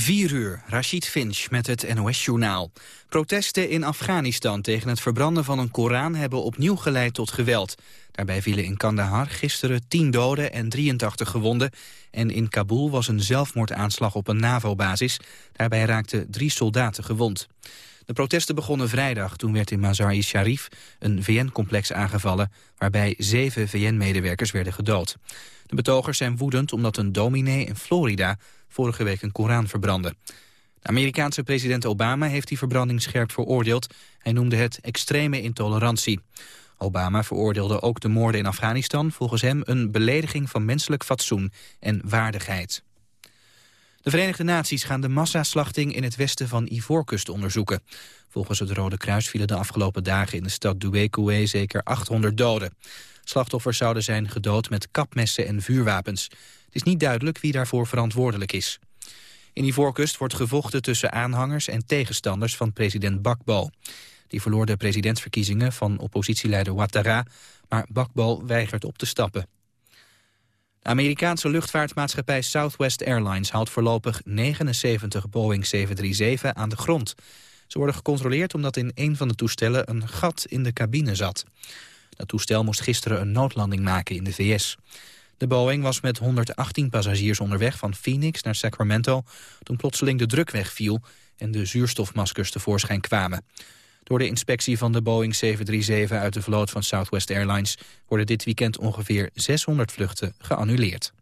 4 uur, Rashid Finch met het NOS-journaal. Protesten in Afghanistan tegen het verbranden van een Koran hebben opnieuw geleid tot geweld. Daarbij vielen in Kandahar gisteren 10 doden en 83 gewonden. En in Kabul was een zelfmoordaanslag op een NAVO-basis. Daarbij raakten drie soldaten gewond. De protesten begonnen vrijdag. Toen werd in Mazar-i Sharif een VN-complex aangevallen... waarbij zeven VN-medewerkers werden gedood. De betogers zijn woedend omdat een dominee in Florida vorige week een Koran verbrandde. De Amerikaanse president Obama heeft die verbranding scherp veroordeeld. Hij noemde het extreme intolerantie. Obama veroordeelde ook de moorden in Afghanistan... volgens hem een belediging van menselijk fatsoen en waardigheid. De Verenigde Naties gaan de massaslachting in het westen van Ivoorkust onderzoeken. Volgens het Rode Kruis vielen de afgelopen dagen in de stad Douekoué zeker 800 doden. Slachtoffers zouden zijn gedood met kapmessen en vuurwapens. Het is niet duidelijk wie daarvoor verantwoordelijk is. In Ivoorkust wordt gevochten tussen aanhangers en tegenstanders van president Bakbo. Die verloor de presidentsverkiezingen van oppositieleider Ouattara, maar Bakbo weigert op te stappen. De Amerikaanse luchtvaartmaatschappij Southwest Airlines houdt voorlopig 79 Boeing 737 aan de grond. Ze worden gecontroleerd omdat in een van de toestellen een gat in de cabine zat. Dat toestel moest gisteren een noodlanding maken in de VS. De Boeing was met 118 passagiers onderweg van Phoenix naar Sacramento... toen plotseling de druk wegviel en de zuurstofmaskers tevoorschijn kwamen. Door de inspectie van de Boeing 737 uit de vloot van Southwest Airlines... worden dit weekend ongeveer 600 vluchten geannuleerd.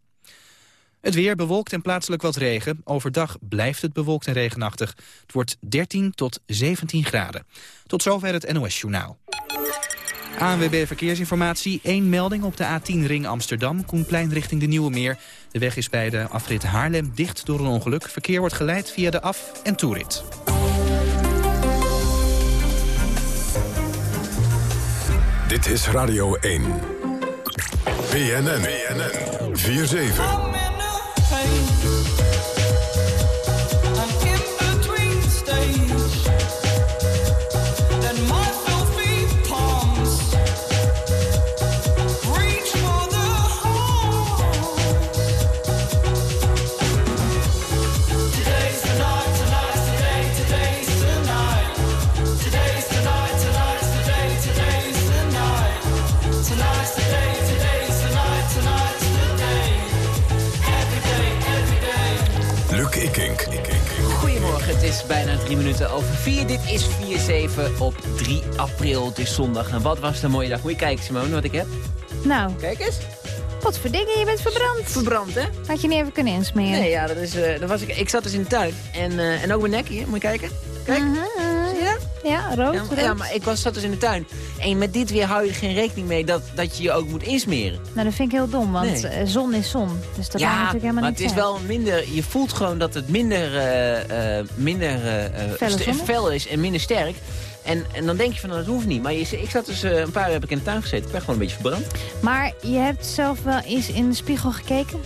Het weer bewolkt en plaatselijk wat regen. Overdag blijft het bewolkt en regenachtig. Het wordt 13 tot 17 graden. Tot zover het NOS Journaal. ANWB Verkeersinformatie. Eén melding op de A10 Ring Amsterdam. Koenplein richting de Nieuwe Meer. De weg is bij de afrit Haarlem dicht door een ongeluk. Verkeer wordt geleid via de af- en toerit. Dit is Radio 1. BNN. BNN. 4-7. Drie minuten over vier. Dit is 4-7 op 3 april. Het is zondag. En wat was een mooie dag. Moet je kijken, Simone, wat ik heb? Nou, Kijk eens. wat voor dingen, je bent verbrand. Verbrand, hè? Had je niet even kunnen insmeren? Nee, ja, dat is, eh, dat was ik, ik zat dus in de tuin. En, eh, en ook mijn nek hier, moet je kijken. Kijk, Mhm? Ja, rood, Ja, maar, ja, maar ik was, zat dus in de tuin. En met dit weer hou je er geen rekening mee dat, dat je je ook moet insmeren. Nou, dat vind ik heel dom, want Nee. eh, zon is zon. Dus dat ja, natuurlijk helemaal maar niet het is wel minder... Je voelt gewoon dat het minder, eh, eh, minder fel is en minder sterk. En, en dan denk je van, nou, dat hoeft niet. Maar je, ik zat dus een paar uur heb ik in de tuin gezeten. Ik ben gewoon een beetje verbrand. Maar je hebt zelf wel eens in de spiegel gekeken?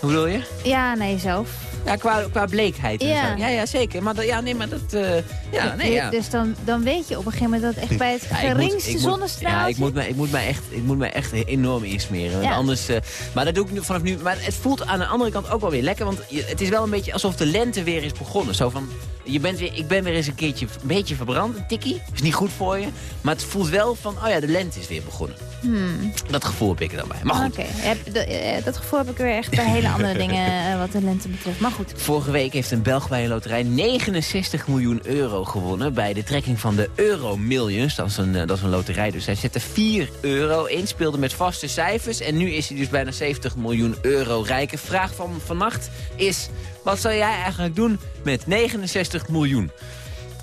Hoe bedoel je? Ja, nee, zelf. Ja, qua, qua bleekheid en Ja. zo. Ja, ja, zeker. Maar dat, ja, nee, maar dat... eh, ja, nee, ja. Dus dan, dan weet je op een gegeven moment dat echt bij het Ja, geringste zonnestraaltje... Ja, ik moet, me, ik, moet me echt, ik moet me echt enorm insmeren. Want Ja. Anders, eh, maar dat doe ik nu vanaf nu. Maar het voelt aan de andere kant ook wel weer lekker. Want je- het is wel een beetje alsof de lente weer is begonnen. Zo van, je bent weer, ik ben weer eens een keertje een beetje verbrand, een tikkie. Is niet goed voor je. Maar het voelt wel van, oh ja, de lente is weer begonnen. Hmm, Dat gevoel heb ik er dan bij. Maar goed. Oké, dat, eh, dat gevoel heb ik weer echt bij hele andere dingen wat de lente betreft. Maar goed. Vorige week heeft een Belg bij een loterij 69 miljoen euro gewonnen... bij de trekking van de Euro Millions. Dat is een, eh, dat is een loterij, dus hij zette 4 euro in, speelde met vaste cijfers... en nu is hij dus bijna 70 miljoen euro rijker. Vraag van vannacht is, wat zou jij eigenlijk doen met 69 miljoen?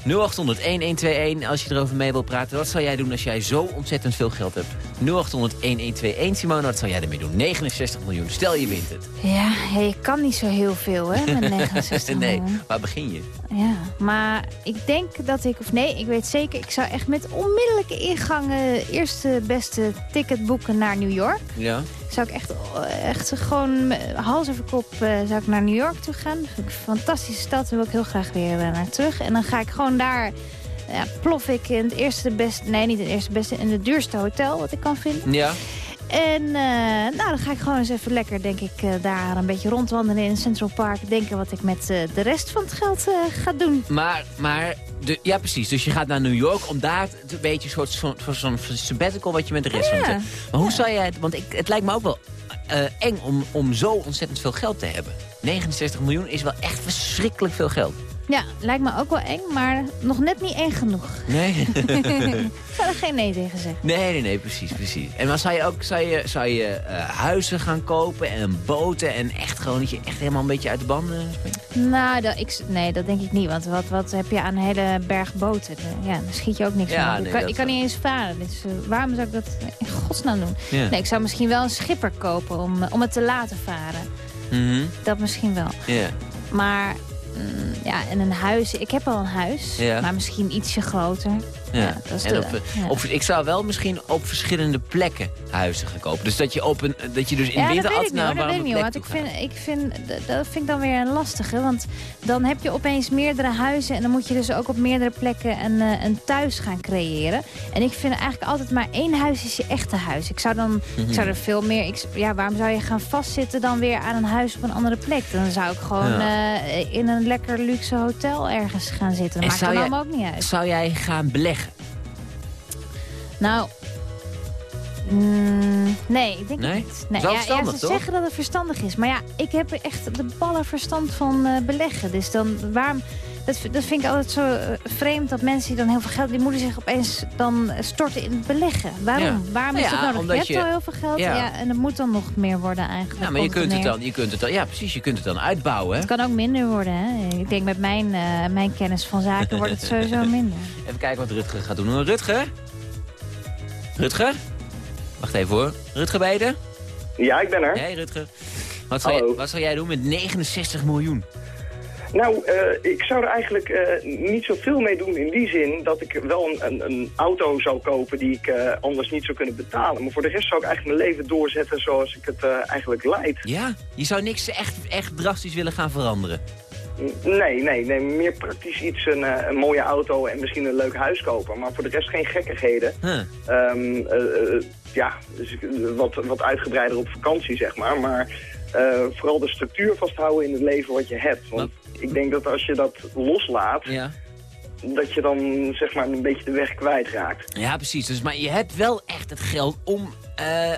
0800-1121 als je erover mee wilt praten. Wat zou jij doen als jij zo ontzettend veel geld hebt? 0800-1121 Simone, wat zou jij ermee doen? 69 miljoen, stel je wint het. Ja, je kan niet zo heel veel, hè, met 69 nee, miljoen. waar begin je? Ja, maar ik denk dat ik, of nee, ik weet zeker... ik zou echt met onmiddellijke ingang eh, eerste beste ticket boeken naar New York. Ja. Zou ik echt, eh, echt gewoon met hals over kop eh, zou ik naar New York toe gaan. Dat vind ik een fantastische stad, daar wil ik heel graag weer eh, naar terug. En dan ga ik gewoon daar, ja, plof ik in het eerste beste, nee niet het eerste beste, in het duurste hotel wat ik kan vinden. Ja. En uh, nou, dan ga ik gewoon eens even lekker, denk ik, uh, daar een beetje rondwandelen in Central Park. Denken wat ik met uh, de rest van het geld ga doen. Maar, maar de, ja precies, dus je gaat naar New York om daar een beetje een soort van zo'n sabbatical wat je met de rest ja. van het... Maar hoe zou jij het, want ik, het lijkt me ook wel eng om, om zo ontzettend veel geld te hebben. 69 miljoen is wel echt verschrikkelijk veel geld. Ja, lijkt me ook wel eng, maar nog net niet eng genoeg. Nee? ik zou er geen nee tegen zeggen. Nee, nee, nee, precies, precies. En zou je ook zou je, zou je uh, huizen gaan kopen en boten en echt gewoon dat je echt helemaal een beetje uit de banden springt? Nou, dat, ik, nee, dat denk ik niet, want wat, wat heb je aan een hele berg boten? Ja, dan schiet je ook niks ja. Nee, ik kan, ik kan niet eens varen, dus uh, waarom zou ik dat in godsnaam doen? Ja. Nee, ik zou misschien wel een schipper kopen om, om het te laten varen. Mm -hmm. Dat misschien wel. Ja. Maar ja, en een huis. Ik heb al een huis, Ja. maar misschien ietsje groter. Ja. Dat is en de- op, op, ik zou wel misschien op verschillende plekken huizen gaan kopen. Dus dat je, op een, dat je dus in ja, winter altijd naar een ik warme niet hoor. plek Want ik toe vind, ik vind, dat vind ik dan weer een lastige. Want dan heb je opeens meerdere huizen. En dan moet je dus ook op meerdere plekken een, eh, een thuis gaan creëren. En ik vind eigenlijk altijd maar één huis is je echte huis. Ik zou dan, Mhm. ik zou er veel meer... Ik, ja, waarom zou je gaan vastzitten dan weer aan een huis op een andere plek? Dan zou ik gewoon eh, in een lekker luxe hotel ergens gaan zitten. Dat En maakt dan allemaal ook niet uit. Zou jij gaan beleggen? Nou... mm, nee, ik denk Nee? niet. Nee, ja, ze toch? zeggen dat het verstandig is. Maar ja, ik heb er echt de ballen verstand van eh, beleggen. Dus dan, waarom... Dat, dat vind ik altijd zo eh, vreemd dat mensen die dan heel veel geld... die moeten zich opeens dan storten in het beleggen. Waarom? Ja. Waarom Nou is dat nodig? omdat je hebt je- al heel veel geld Ja. en het moet dan nog meer worden eigenlijk. Ja, maar je kunt, het dan, je kunt het dan, ja precies, je kunt het dan uitbouwen. Hè? Het kan ook minder worden. Hè? Ik denk met mijn, eh, mijn kennis van zaken wordt het sowieso minder. Even kijken wat Rutger gaat doen. Rutger? Rutger? Wacht even hoor. Rutger er? Ja, ik ben er. Nee, Rutger. Wat zou, jij, wat zou jij doen met 69 miljoen? Nou, eh, ik zou er eigenlijk eh, niet zoveel mee doen in die zin dat ik wel een, een, een auto zou kopen die ik eh, anders niet zou kunnen betalen. Maar voor de rest zou ik eigenlijk mijn leven doorzetten zoals ik het eigenlijk leid. Ja? Je zou niks echt, echt drastisch willen gaan veranderen? Nee, nee, nee, meer praktisch iets, een, eh, een mooie auto en misschien een leuk huis kopen. Maar voor de rest geen gekkigheden. Huh. Ehm, eh, eh, ja, dus wat, wat uitgebreider op vakantie, zeg maar. Maar vooral de structuur vasthouden in het leven wat je hebt. Want ik denk dat als je dat loslaat, Ja. dat je dan zeg maar een beetje de weg kwijtraakt. ja, precies. Dus, maar je hebt wel echt het geld om,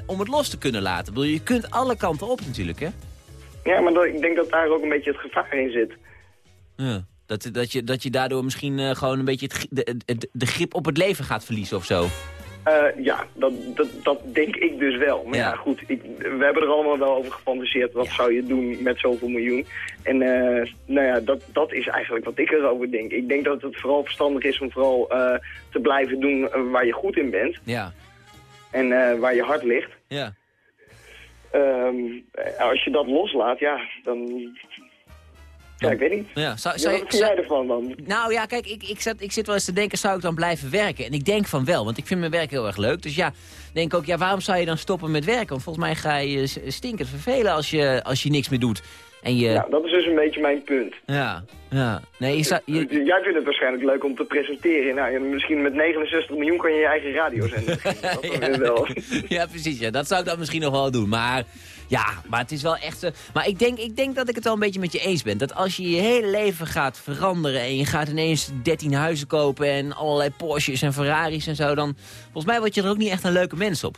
om het los te kunnen laten. Ik bedoel, je kunt alle kanten op natuurlijk, hè? Ja, maar dat, ik denk dat daar ook een beetje het gevaar in zit. Ja. Dat, dat, je, dat je daardoor misschien eh, gewoon een beetje het, de, de, de grip op het leven gaat verliezen of zo. Eh, ja, dat, dat, dat denk ik dus wel. Maar Ja. ja, goed, ik, we hebben er allemaal wel over gefantaseerd. Wat Ja. zou je doen met zoveel miljoen? En eh, nou ja, dat, dat is eigenlijk wat ik erover denk. Ik denk dat het vooral verstandig is om vooral eh, te blijven doen waar je goed in bent. Ja. En eh, waar je hart ligt. Ja. Ehm, eh, als je dat loslaat, ja, dan... Ja, ik weet niet. ja. Zou, Ja, zou wat je, vind jij ervan dan? Nou ja, kijk, ik, ik, zat, ik zit wel eens te denken, zou ik dan blijven werken? En ik denk van wel, want ik vind mijn werk heel erg leuk. Dus ja, denk ook, ja, waarom zou je dan stoppen met werken? Want volgens mij ga je stinkend vervelen als je, als je niks meer doet. En je... Ja, dat is dus een beetje mijn punt. Ja, ja. Nee, je zou... Je, Jij vindt het waarschijnlijk leuk om te presenteren. Nou, ja, misschien met 69 miljoen kan je je eigen. Dat dan weer wel. ja, precies. Ja. Dat zou ik dan misschien nog wel doen. Maar ja, maar het is wel echt... eh, maar ik denk, ik denk dat ik het wel een beetje met je eens ben. Dat als je je hele leven gaat veranderen... en je gaat ineens 13 huizen kopen... en allerlei Porsches en Ferraris en zo... dan volgens mij word je er ook niet echt een leuke mens op.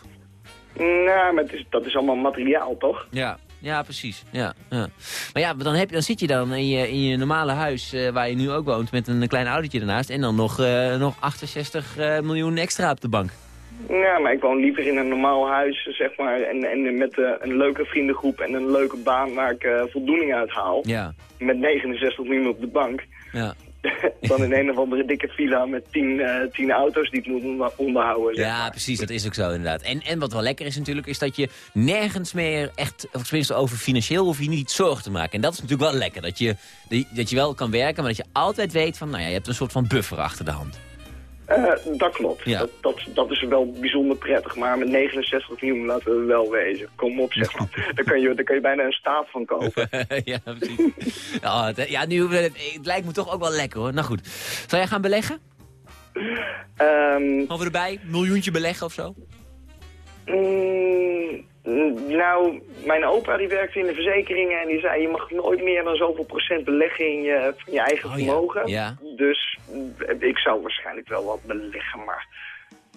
Nou, maar het is, dat is allemaal materiaal, toch? Ja, ja precies. Ja, ja. Maar ja, dan, heb je, dan zit je dan in je, in je normale huis... eh, waar je nu ook woont met een klein autootje ernaast... en dan nog, eh, nog 68 eh, miljoen extra op de bank. Ja, maar ik woon liever in een normaal huis, zeg maar. En, en met eh, een leuke vriendengroep en een leuke baan waar ik eh, voldoening uit haal. Ja, Met 69 miljoen op de bank. ja. dan in een of andere dikke villa met 10 eh 10 auto's die ik moet onder- onderhouden. Zeg Ja, precies, dat is ook zo inderdaad. En, en wat wel lekker is natuurlijk, is dat je nergens meer echt, of tenminste over financieel hoef je niet zorgen te maken. En dat is natuurlijk wel lekker, dat je, dat je wel kan werken, maar dat je altijd weet van, nou ja, je hebt een soort van buffer achter de hand. Eh, dat klopt. Ja. Dat, dat, dat is wel bijzonder prettig. Maar met 69 miljoen laten we wel wezen. Kom op, zeg maar. Daar kan je, daar kan je bijna een staat van kopen. ja, precies. ja, het, ja, nu, het, het lijkt me toch ook wel lekker hoor. Nou goed, zal jij gaan beleggen? Ehm, Over erbij, miljoentje beleggen of zo? Mm, Nou, mijn opa die werkte in de verzekeringen en die zei... je mag nooit meer dan zoveel procent beleggen in je, van je eigen Oh, vermogen. Ja. Dus mm, ik zou waarschijnlijk wel wat beleggen, maar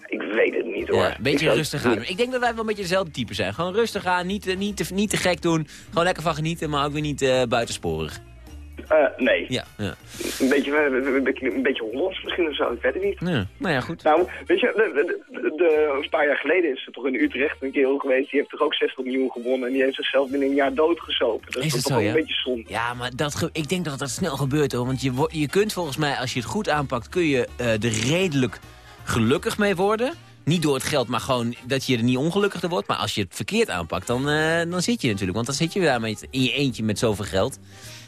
ik weet het niet hoor. Ja, een beetje rustig aan. Ik denk dat wij wel een beetje dezelfde type zijn. Gewoon rustig aan, niet, eh, niet, te, niet te gek doen. Gewoon lekker van genieten, maar ook weer niet eh, buitensporig. Eh, nee, Ja, ja. een, beetje, eh, een, beetje, een beetje Hollands misschien of zo, ik weet het niet. ja. Nou ja, goed. Nou, weet je, de, de, de- de- een paar jaar geleden is er toch in Utrecht een kerel geweest... die heeft toch ook 60 miljoen gewonnen en die heeft zichzelf binnen een jaar doodgezopen. Dat Is is, het toch zo, wel ja? een beetje zonde. Ja, maar dat ik denk dat dat snel gebeurt hoor. Want je, je kunt volgens mij, als je het goed aanpakt, kun je eh, er redelijk gelukkig mee worden. Niet door het geld, maar gewoon dat je er niet ongelukkig door wordt. Maar als je het verkeerd aanpakt, dan, dan zit je natuurlijk. Want dan zit je daar met, in je eentje met zoveel geld.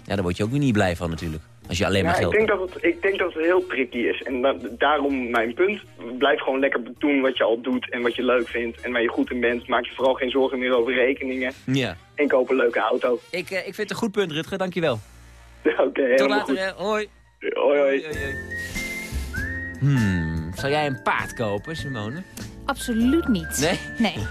Ja, daar word je ook weer niet blij van natuurlijk. Als je alleen maar Ja, ik geld denk, dat het, ik denk dat het heel tricky is. En da- daarom mijn punt. Blijf gewoon lekker doen wat je al doet en wat je leuk vindt. En waar je goed in bent. Maak je vooral geen zorgen meer over rekeningen. Ja. En koop een leuke auto. Ik, eh, ik vind het een goed punt, Rutger. Dankjewel. Oké, Tot helemaal later, hè. Hoi. Hoi, hoi. Hoi, hoi. Hmm, zou jij een paard kopen, Simone? Absoluut niet. Nee? Nee.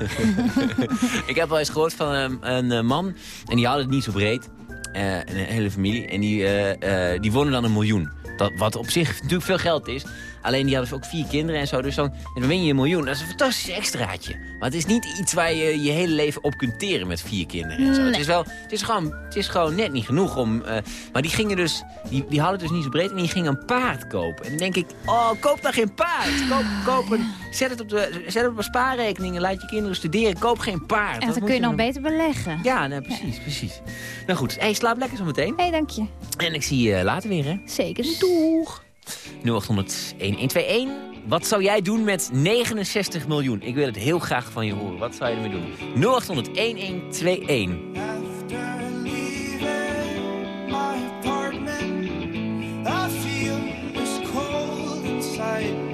Ik heb wel eens gehoord van een, een eh, man, en die had het niet zo breed. Eh, een hele familie. En die, eh, eh, die wonnen dan een miljoen. Dat, wat op zich natuurlijk veel geld is. Alleen die hadden ook vier kinderen en zo. Dus dan, en dan win je een miljoen. Dat is een fantastisch extraatje. Maar het is niet iets waar je je hele leven op kunt teren met vier kinderen. En zo. Het, is wel, het, is gewoon, het is gewoon net niet genoeg om... eh, maar die gingen dus... Die, die hadden het dus niet zo breed. En die gingen een paard kopen. En dan denk ik... Oh, koop dan geen paard. Koop, koop een, zet, het op de, zet het op een spaarrekening. En laat je kinderen studeren. Koop geen paard. En Dat dan kun je nog dan- beter beleggen. ja, nee, precies, precies. Nou goed, hey, slaap lekker zo meteen. Hé, dank je. En ik zie je later weer, hè? Zeker. Doeg! 0800 1121. Wat zou jij doen met 69 miljoen? Ik wil het heel graag van je horen. Wat zou je ermee doen? 0800 1121. After leaving my apartment, I feel this cold inside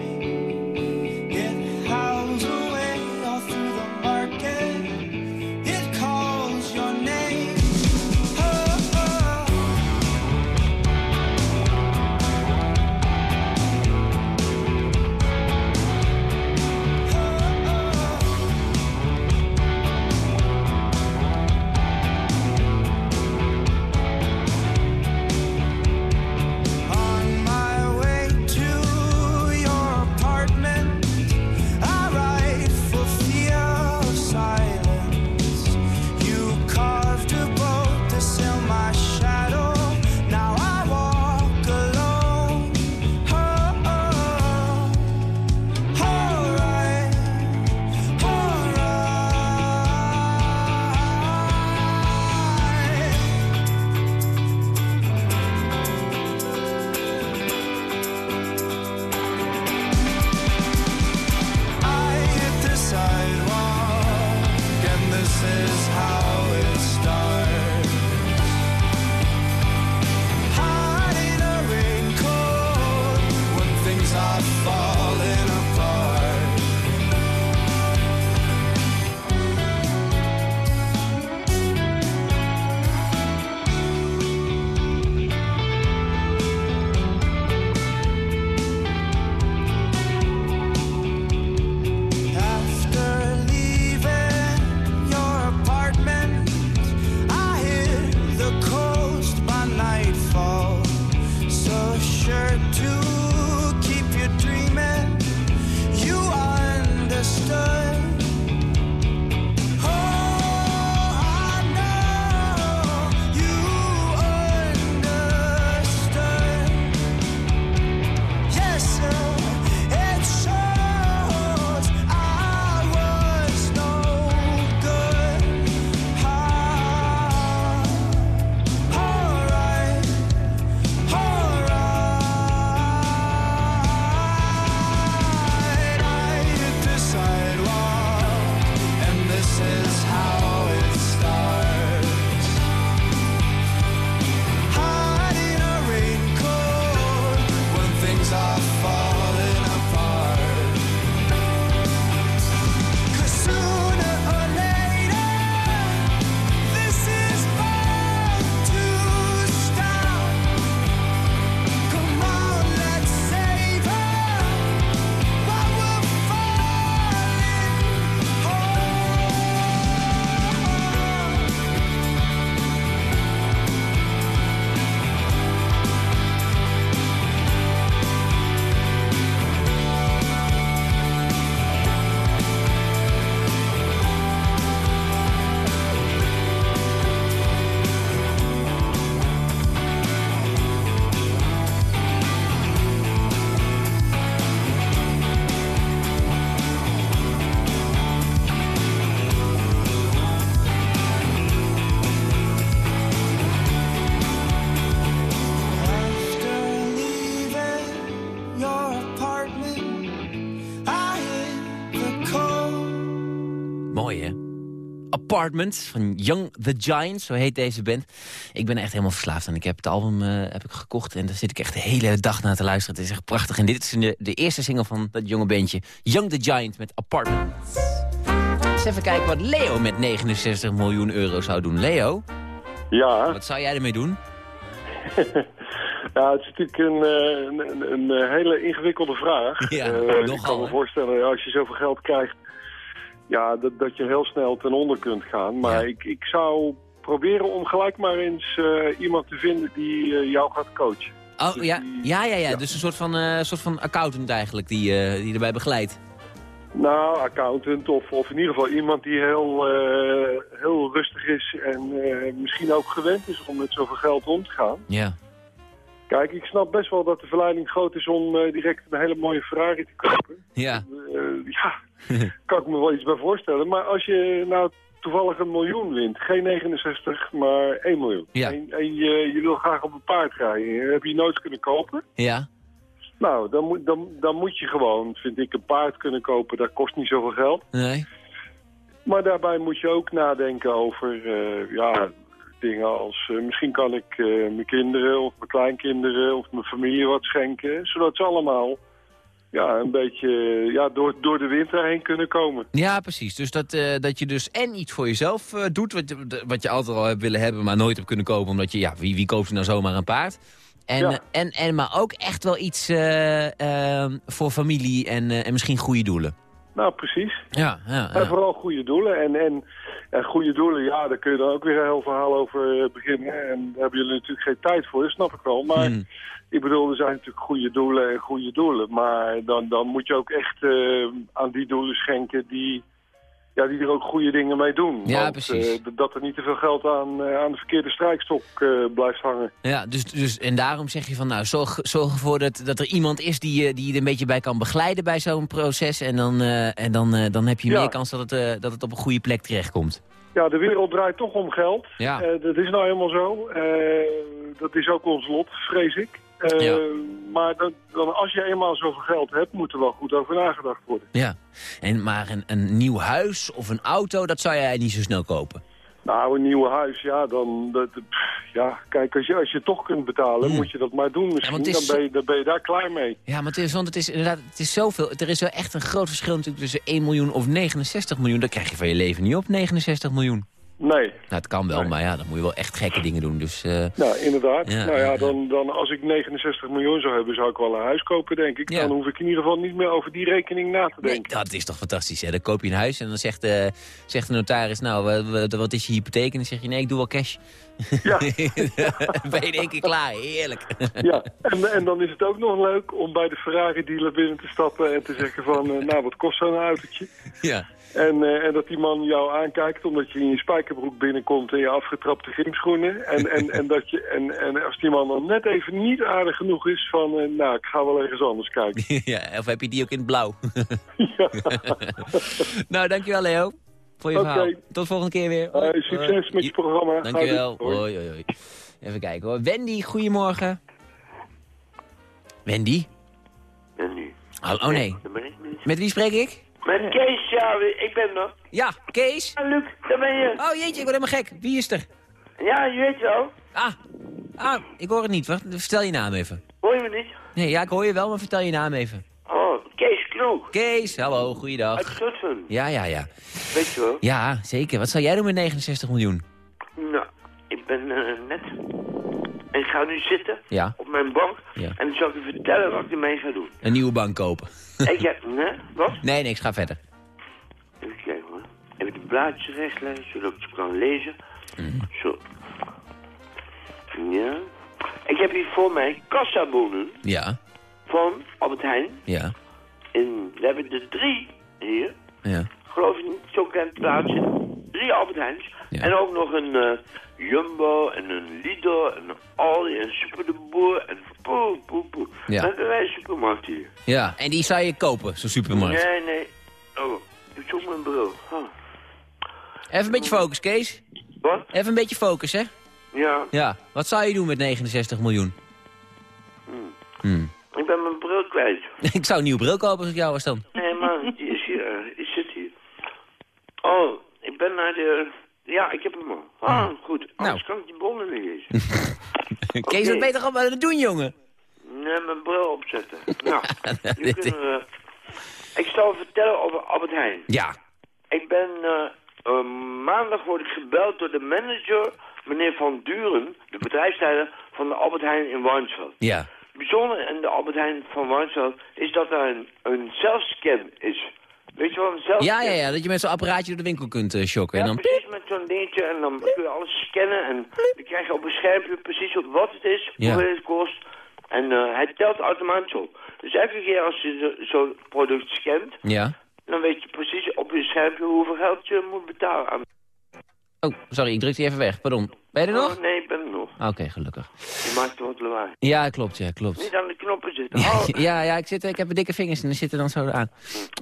Apartment van Young the Giant, zo heet deze band. Ik ben echt helemaal verslaafd aan. Ik heb het album eh, heb ik gekocht en daar zit ik echt de hele dag naar te luisteren. Het is echt prachtig. En dit is de, de eerste single van dat jonge bandje. Young the Giant met Apartment. Eens even kijken wat Leo met 69 miljoen euro zou doen. Leo, Ja, wat zou jij ermee doen? ja, het is natuurlijk een, eh, een, een, een, hele ingewikkelde vraag. Ja, Eh, ik kan me voorstellen, als je zoveel geld krijgt, ja, dat, dat je heel snel ten onder kunt gaan. Maar Ja. ik, ik zou proberen om gelijk maar eens eh, iemand te vinden die eh, jou gaat coachen. Oh, Dus ja, die- ja, ja, ja. ja. Dus een soort van, eh, soort van accountant eigenlijk die, die erbij begeleidt. Nou, accountant of, of in ieder geval iemand die heel, heel rustig is en misschien ook gewend is om met zoveel geld om te gaan. Ja. Kijk, ik snap best wel dat de verleiding groot is om direct een hele mooie Ferrari te kopen. Ja. Ja, kan ik me wel iets bij voorstellen. Maar als je nou toevallig een miljoen wint, geen 69, maar 1 miljoen. Ja. En, en je, je wil graag op een paard rijden, heb je nooit kunnen kopen? Ja. Nou, dan moet, dan, dan moet je gewoon, vind ik, een paard kunnen kopen. Dat kost niet zoveel geld. Nee. Maar daarbij moet je ook nadenken over eh, ja, dingen als... eh, misschien kan ik eh, mijn kinderen of mijn kleinkinderen of mijn familie wat schenken. Zodat ze allemaal ja, een beetje ja, door, door de winter heen kunnen komen. Ja, precies. Dus dat, eh, dat je dus en iets voor jezelf eh, doet... Wat, je- wat je altijd al hebt willen hebben, maar nooit hebt kunnen kopen... omdat je, ja, wie, wie koopt er nou zomaar een paard? En, Ja. eh, en, en maar ook echt wel iets eh, ehm, voor familie en, eh, en misschien goede doelen. Nou, precies. Ja, ja, En vooral goede doelen. En, en, en goede doelen, ja, daar kun je dan ook weer een heel verhaal over eh, beginnen. En daar hebben jullie natuurlijk geen tijd voor, dat snap ik wel. Maar Hmm. ik bedoel, er zijn natuurlijk goede doelen en goede doelen. Maar dan, dan moet je ook echt eh, aan die doelen schenken die, ja, die er ook goede dingen mee doen. Ja, Want, precies. eh, dat er niet te veel geld aan, eh, aan de verkeerde strijkstok eh, blijft hangen. Ja, dus, dus, en daarom zeg je van, nou, zorg, zorg ervoor dat, dat er iemand is die, je- die je er een beetje bij kan begeleiden bij zo'n proces. En dan, en dan, dan heb je Ja. meer kans dat het, dat het op een goede plek terechtkomt. Ja, de wereld draait toch om geld. Ja. Dat is nou helemaal zo. Dat is ook ons lot, vrees ik. Eh, Ja. Maar dan, dan, als je eenmaal zoveel geld hebt, moet er wel goed over nagedacht worden. Ja, en, maar een, een nieuw huis of een auto, dat zou jij niet zo snel kopen. Nou, een nieuw huis, ja, dan... Dat, pff, ja, kijk, als je, als je het toch kunt betalen, Hmm. moet je dat maar doen misschien. want het is dan, ben je, dan ben je daar klaar mee. Ja, maar het is, want het is inderdaad, het is zoveel. Er is wel echt een groot verschil natuurlijk tussen 1 miljoen of 69 miljoen. Dat krijg je van je leven niet op, 69 miljoen. Nee, Nou, het kan wel, Nee. maar ja, dan moet je wel echt gekke dingen doen. Dus nou, inderdaad. Ja, nou ja, dan, dan als ik 69 miljoen zou hebben, zou ik wel een huis kopen, denk ik. Ja. Dan hoef ik in ieder geval niet meer over die rekening na te nee, denken. dat is toch fantastisch, hè? Dan koop je een huis en dan zegt, eh, zegt de notaris... nou, wa- wa- wat is je hypotheek? En dan zeg je, nee, ik doe wel cash. Ja. Ben je in één keer klaar, heerlijk. Ja, en, en dan is het ook nog leuk om bij de Ferrari-dealer binnen te stappen en te zeggen van, eh, nou, wat kost zo'n autootje? ja. En, eh, en dat die man jou aankijkt omdat je in je spijkerbroek binnenkomt en je afgetrapte gymschoenen. En, en, en, dat je, en, en als die man dan net even niet aardig genoeg is van, eh, nou, ik ga wel ergens anders kijken. ja, of heb je die ook in het blauw? Ja. nou, dankjewel Leo, voor je verhaal. Tot volgende keer weer. Eh, succes met je programma. Dankjewel. Hoi. Hoi, hoi, hoi. Even kijken hoor. Wendy, goedemorgen. Wendy? En nu? Oh, oh nee. Met wie spreek ik? Met Kees, ja, ik ben er. Ja, Kees. Ja, Luc, daar ben je. Oh jeetje, ik word helemaal gek. Wie is er? Ja, je weet wel. Ah, ah ik hoor het niet. Wacht, vertel je naam even. Hoor je me niet? Nee, ja, ik hoor je wel, maar vertel je naam even. Oh, Kees Knoog. Kees, hallo, Uit goeiedag. Zutphen. Ja, ja, ja. Weet je wel? Ja, zeker. Wat zou jij doen met 69 miljoen? Nou, ik ben eh, net... En ik ga nu zitten Ja, op mijn bank. Ja. En dan zal ik je vertellen wat ik ermee ga doen. een nieuwe bank kopen. ik heb... Nee, wat? Nee, nee, ik ga verder. Even kijken hoor. Even de blaadjes rechtleggen, zodat ik ze kan lezen. Mhm. Zo. Ja. Ik heb hier voor mij kassabonen Ja, van Albert Heijn. ja, En we hebben er drie hier. ja. Geloof je niet, zo'n klein plaatsje. Drie Albert Heijns. Ja. En ook nog een eh, Jumbo en een Lidl en een Aldi en Super de Boer en poe, poe, poe. Ja. Dan hebben supermarkt hier. Ja, en die zou je kopen, zo'n supermarkt. Nee, nee. Oh, ik zoek mijn bril. Huh. Even een beetje focus, Kees. Wat? Even een beetje focus, hè? Ja, Ja, wat zou je doen met 69 miljoen? Hmm. ik ben mijn bril kwijt. Ik zou een nieuwe bril kopen als ik jou was dan. Nee, maar die is hier. eh, Die zit hier. Oh, de Ja, ik heb hem al. Ah, goed. Anders kan ik die bonnen niet lezen. Kees, wat Oké. ben je toch allemaal aan het doen, jongen? Nee, mijn bril opzetten. Nou, nu kunnen we... Ik zal vertellen over Albert Heijn. Ja. Ik ben... eh, eh, maandag word ik gebeld door de manager, meneer Van Duren, de bedrijfsleider van de Albert Heijn in Warnsveld. Ja. bijzonder in de Albert Heijn van Warnsveld is dat er een, een zelfscan is. Weet je zelfscan? Ja, ja, ja, dat je met zo'n apparaatje door de winkel kunt eh, shocken. Ja, en dan... precies, met zo'n dingetje en dan kun je alles scannen en dan krijg je op een schermpje precies wat het is, Ja. hoeveel het kost. En eh, hij telt automatisch op. Dus elke keer als je zo- zo'n product scant, Ja. dan weet je precies op je schermpje hoeveel geld je moet betalen aan. Oh, sorry, ik druk die even weg. Pardon. Ben je er nog? Oh, nee, ik ben er nog. Oké, gelukkig. Je maakt er wat lawaai. Ja, klopt, ja, klopt. Niet aan de knoppen zitten. Ja, Oh, ja, ja ik, zit, ik heb dikke vingers en die zitten dan zo aan.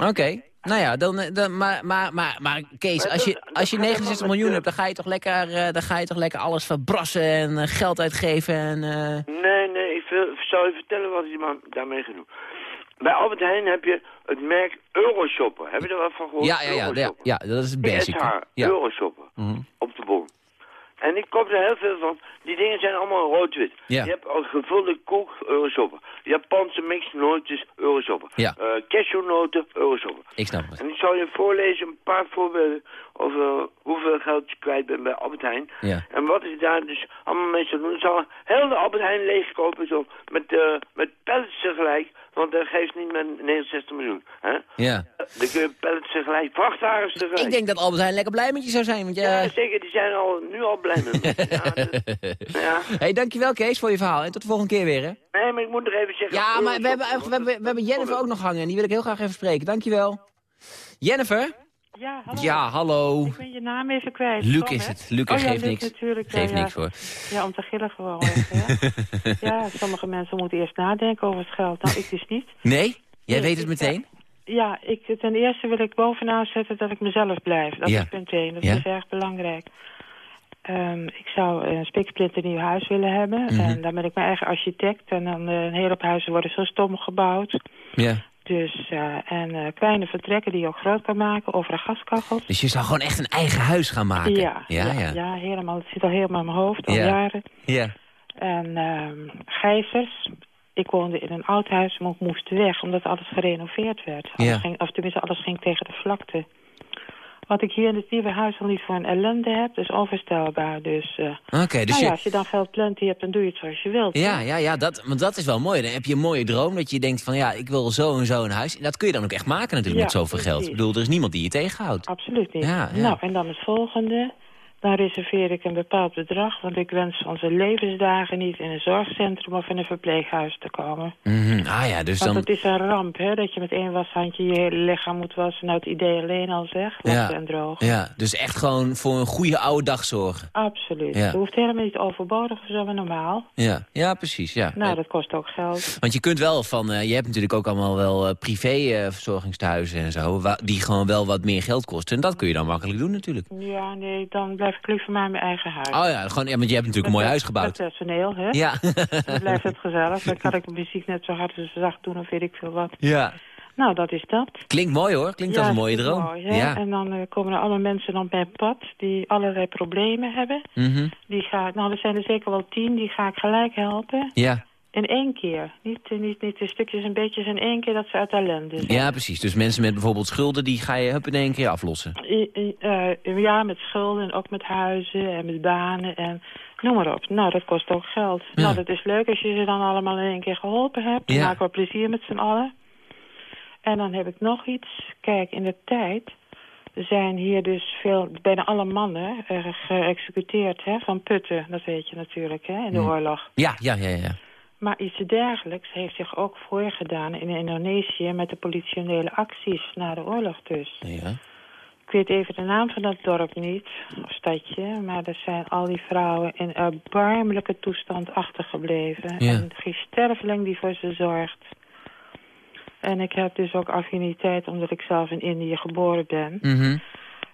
Oké, nou ja, dan, eh, dan, maar, maar, maar, maar Kees, als je, als je dat gaat 69 helemaal miljoen hebt, dan ga je toch lekker, eh, dan ga je toch lekker alles verbrassen en eh, geld uitgeven en... Nee, nee, ik wil, zal je vertellen wat je daarmee gaat doen. Bij Albert Heijn heb je het merk Euroshopper. Heb je er wat van gehoord? Ja, ja, ja, ja, ja, dat is het basic. PSH, Ja. Euroshopper. Mhm. Op de bon. En ik koop er heel veel van. Die dingen zijn allemaal rood-wit. Ja. Je hebt al gevulde koek, Euroshopper. Japanse mixed nootjes, Euroshopper. Ja. Eh, cashewnoten, Euroshopper. Ik snap het. En ik zal je voorlezen een paar voorbeelden over hoeveel geld je kwijt bent bij Albert Heijn. Ja. En wat ik daar dus allemaal mee zou doen, ik zal heel de Albert Heijn leegkopen zo, met, eh met pallets tegelijk. Want dat geeft niet met 69 miljoen. Hè? Ja. Dan kun je pallets tegelijk, vrachtwagens tegelijk. Ik denk dat Albert Heijn lekker blij met je zou zijn, want Ja, ja... zeker, die zijn al, nu al blij met me. ja, ja. hey, dankjewel Kees voor je verhaal en tot de volgende keer weer, hè? Nee, maar ik moet nog even zeggen... Ja, maar we hebben, we hebben, we hebben Jennifer ook nog hangen en die wil ik heel graag even spreken. Dankjewel. Jennifer? Ja, hallo. Ja, hallo. Ik ben je naam even kwijt. Luc is het. Luc, oh, ja, geeft Luc niks. natuurlijk. Geeft ja. niks voor. Ja, om te gillen gewoon. even, ja, sommige mensen moeten eerst nadenken over het geld. Nou, ik dus niet. Nee? Jij Nee, weet het ik- meteen? Ja, ik, ten eerste wil ik bovenaan zetten dat ik mezelf blijf. Dat is punt één. Dat Ja. is erg belangrijk. Ehm, ik zou een spiksplinter nieuw huis willen hebben. Mhm. En dan ben ik mijn eigen architect. En dan eh, een hele hoop huizen worden zo stom gebouwd. Ja. Dus, eh, en eh, kleine vertrekken die je ook groot kan maken. Over gaskachels. Dus je zou gewoon echt een eigen huis gaan maken? Ja, Ja, ja. ja, helemaal. Het zit al helemaal in mijn hoofd, al Ja. jaren. Ja. En ehm gijzers. Ik woonde in een oud huis, maar ik moest weg omdat alles gerenoveerd werd. Alles Ja. ging, of tenminste, alles ging tegen de vlakte. Wat ik hier in het nieuwe huis al niet voor een ellende heb, is onvoorstelbaar. Dus, Oké, dus nou ja, als je dan geld plenty hebt, dan doe je het zoals je wilt. Ja, ja, ja, dat, want dat is wel mooi. Dan heb je een mooie droom dat je denkt van ja, ik wil zo en zo een huis. En dat kun je dan ook echt maken natuurlijk Ja, met zoveel geld. Ik bedoel, er is niemand die je tegenhoudt. Absoluut niet. Ja, ja. Nou, en dan het volgende. Dan reserveer ik een bepaald bedrag, want ik wens onze levensdagen niet in een zorgcentrum of in een verpleeghuis te komen. Mhm, Ah ja, dus Want dan... het is een ramp, hè, dat je met één washandje je hele lichaam moet wassen. Nou, het idee alleen al zeg, Ja. en droog. Ja, dus echt gewoon voor een goede oude dag zorgen. Absoluut. Ja. Het hoeft helemaal niet overbodig zo, maar normaal. Ja, ja precies. Ja. Nou, dat kost ook geld. Want je kunt wel van, eh, je hebt natuurlijk ook allemaal wel eh, privé verzorgingstehuizen en zo, die gewoon wel wat meer geld kosten. En dat kun je dan makkelijk doen natuurlijk. Ja, nee, dan blijf ik liever maar in mijn eigen huis. Oh ja, gewoon, ja want je hebt natuurlijk een Met- mooi huis Met gebouwd. personeel, hè. Ja. Dan blijft het gezellig. Dan kan ik de muziek net zo hard als zacht doen of weet ik veel wat. ja. Nou, dat is dat. Klinkt mooi hoor, klinkt Ja, als een mooie droom. mooi, hè? ja. En dan eh, komen er allemaal mensen op mijn pad die allerlei problemen hebben. Mhm. Die ga, nou, er zijn er zeker wel tien, die ga ik gelijk helpen. ja. In één keer. Niet, eh, niet, niet in stukjes en beetjes in één keer dat ze uit ellende zijn. ja, precies. Dus mensen met bijvoorbeeld schulden, die ga je hup in één keer aflossen. I- i- eh, ja, met schulden en ook met huizen en met banen en noem maar op. Nou, dat kost ook geld. Ja. Nou, dat is leuk als je ze dan allemaal in één keer geholpen hebt. Dan Ja. maken we plezier met z'n allen. En dan heb ik nog iets. Kijk, in de tijd zijn hier dus veel, bijna alle mannen eh, geëxecuteerd hè, van putten. Dat weet je natuurlijk, hè, in de Hm. oorlog. Ja, ja, ja, ja. Maar iets dergelijks heeft zich ook voorgedaan in Indonesië... met de politionele acties na de oorlog dus. ja. Ik weet even de naam van dat dorp niet, of stadje... maar er zijn al die vrouwen in erbarmelijke toestand achtergebleven. Ja. En geen sterveling die voor ze zorgt. En ik heb dus ook affiniteit omdat ik zelf in Indië geboren ben. Mhm.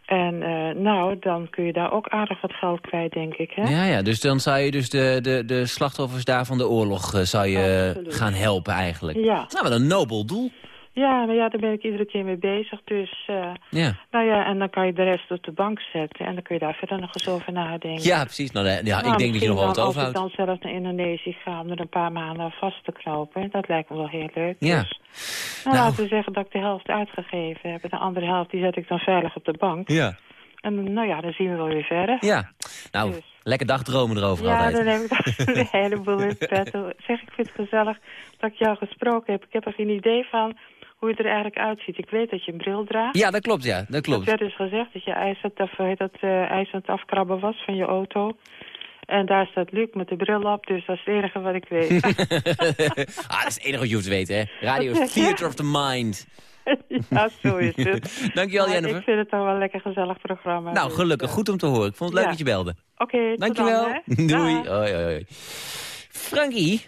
En eh, nou, dan kun je daar ook aardig wat geld kwijt, denk ik, hè? Ja, ja, dus dan zou je dus de, de, de slachtoffers daar van de oorlog eh, zou je Absoluut. gaan helpen eigenlijk. Ja. Nou, wat een nobel doel. Ja, nou ja, daar ben ik iedere keer mee bezig. Dus, eh, Ja. nou ja, en dan kan je de rest op de bank zetten. En dan kun je daar verder nog eens over nadenken. Ja, precies. Nou, ja, Nou, ik denk dat je nog wel wat overhoudt. Als ik dan zelf naar Indonesië ga om er een paar maanden aan vast te knopen. Dat lijkt me wel heel leuk. Ja. Dus, nou, Nou. laten we zeggen dat ik de helft uitgegeven heb. En de andere helft die zet ik dan veilig op de bank. Ja. En nou ja, dan zien we wel weer verder. Ja. Nou, Dus. lekker dagdromen erover Ja, altijd. dan heb ik een heleboel in. Zeg, ik vind het gezellig dat ik jou gesproken heb. Ik heb er geen idee van hoe het er eigenlijk uitziet. Ik weet dat je een bril draagt. Ja, dat klopt, ja. Dat klopt. werd dus gezegd dat je ijs dat, eh, ijs aan het afkrabben was van je auto. En daar staat Luc met de bril op, dus dat is het enige wat ik weet. ah, dat is het enige wat je hoeft te weten, hè. Radio is Theater of the Mind. ja, zo is het. Dankjewel, Maar Jennifer. Ik vind het toch wel een lekker gezellig programma. Nou, dus, gelukkig. eh, Goed om te horen. Ik vond het leuk ja. dat je belde. Oké, tot Dankjewel. dan. Doei. Dag. Hoi, hoi, hoi. Frankie.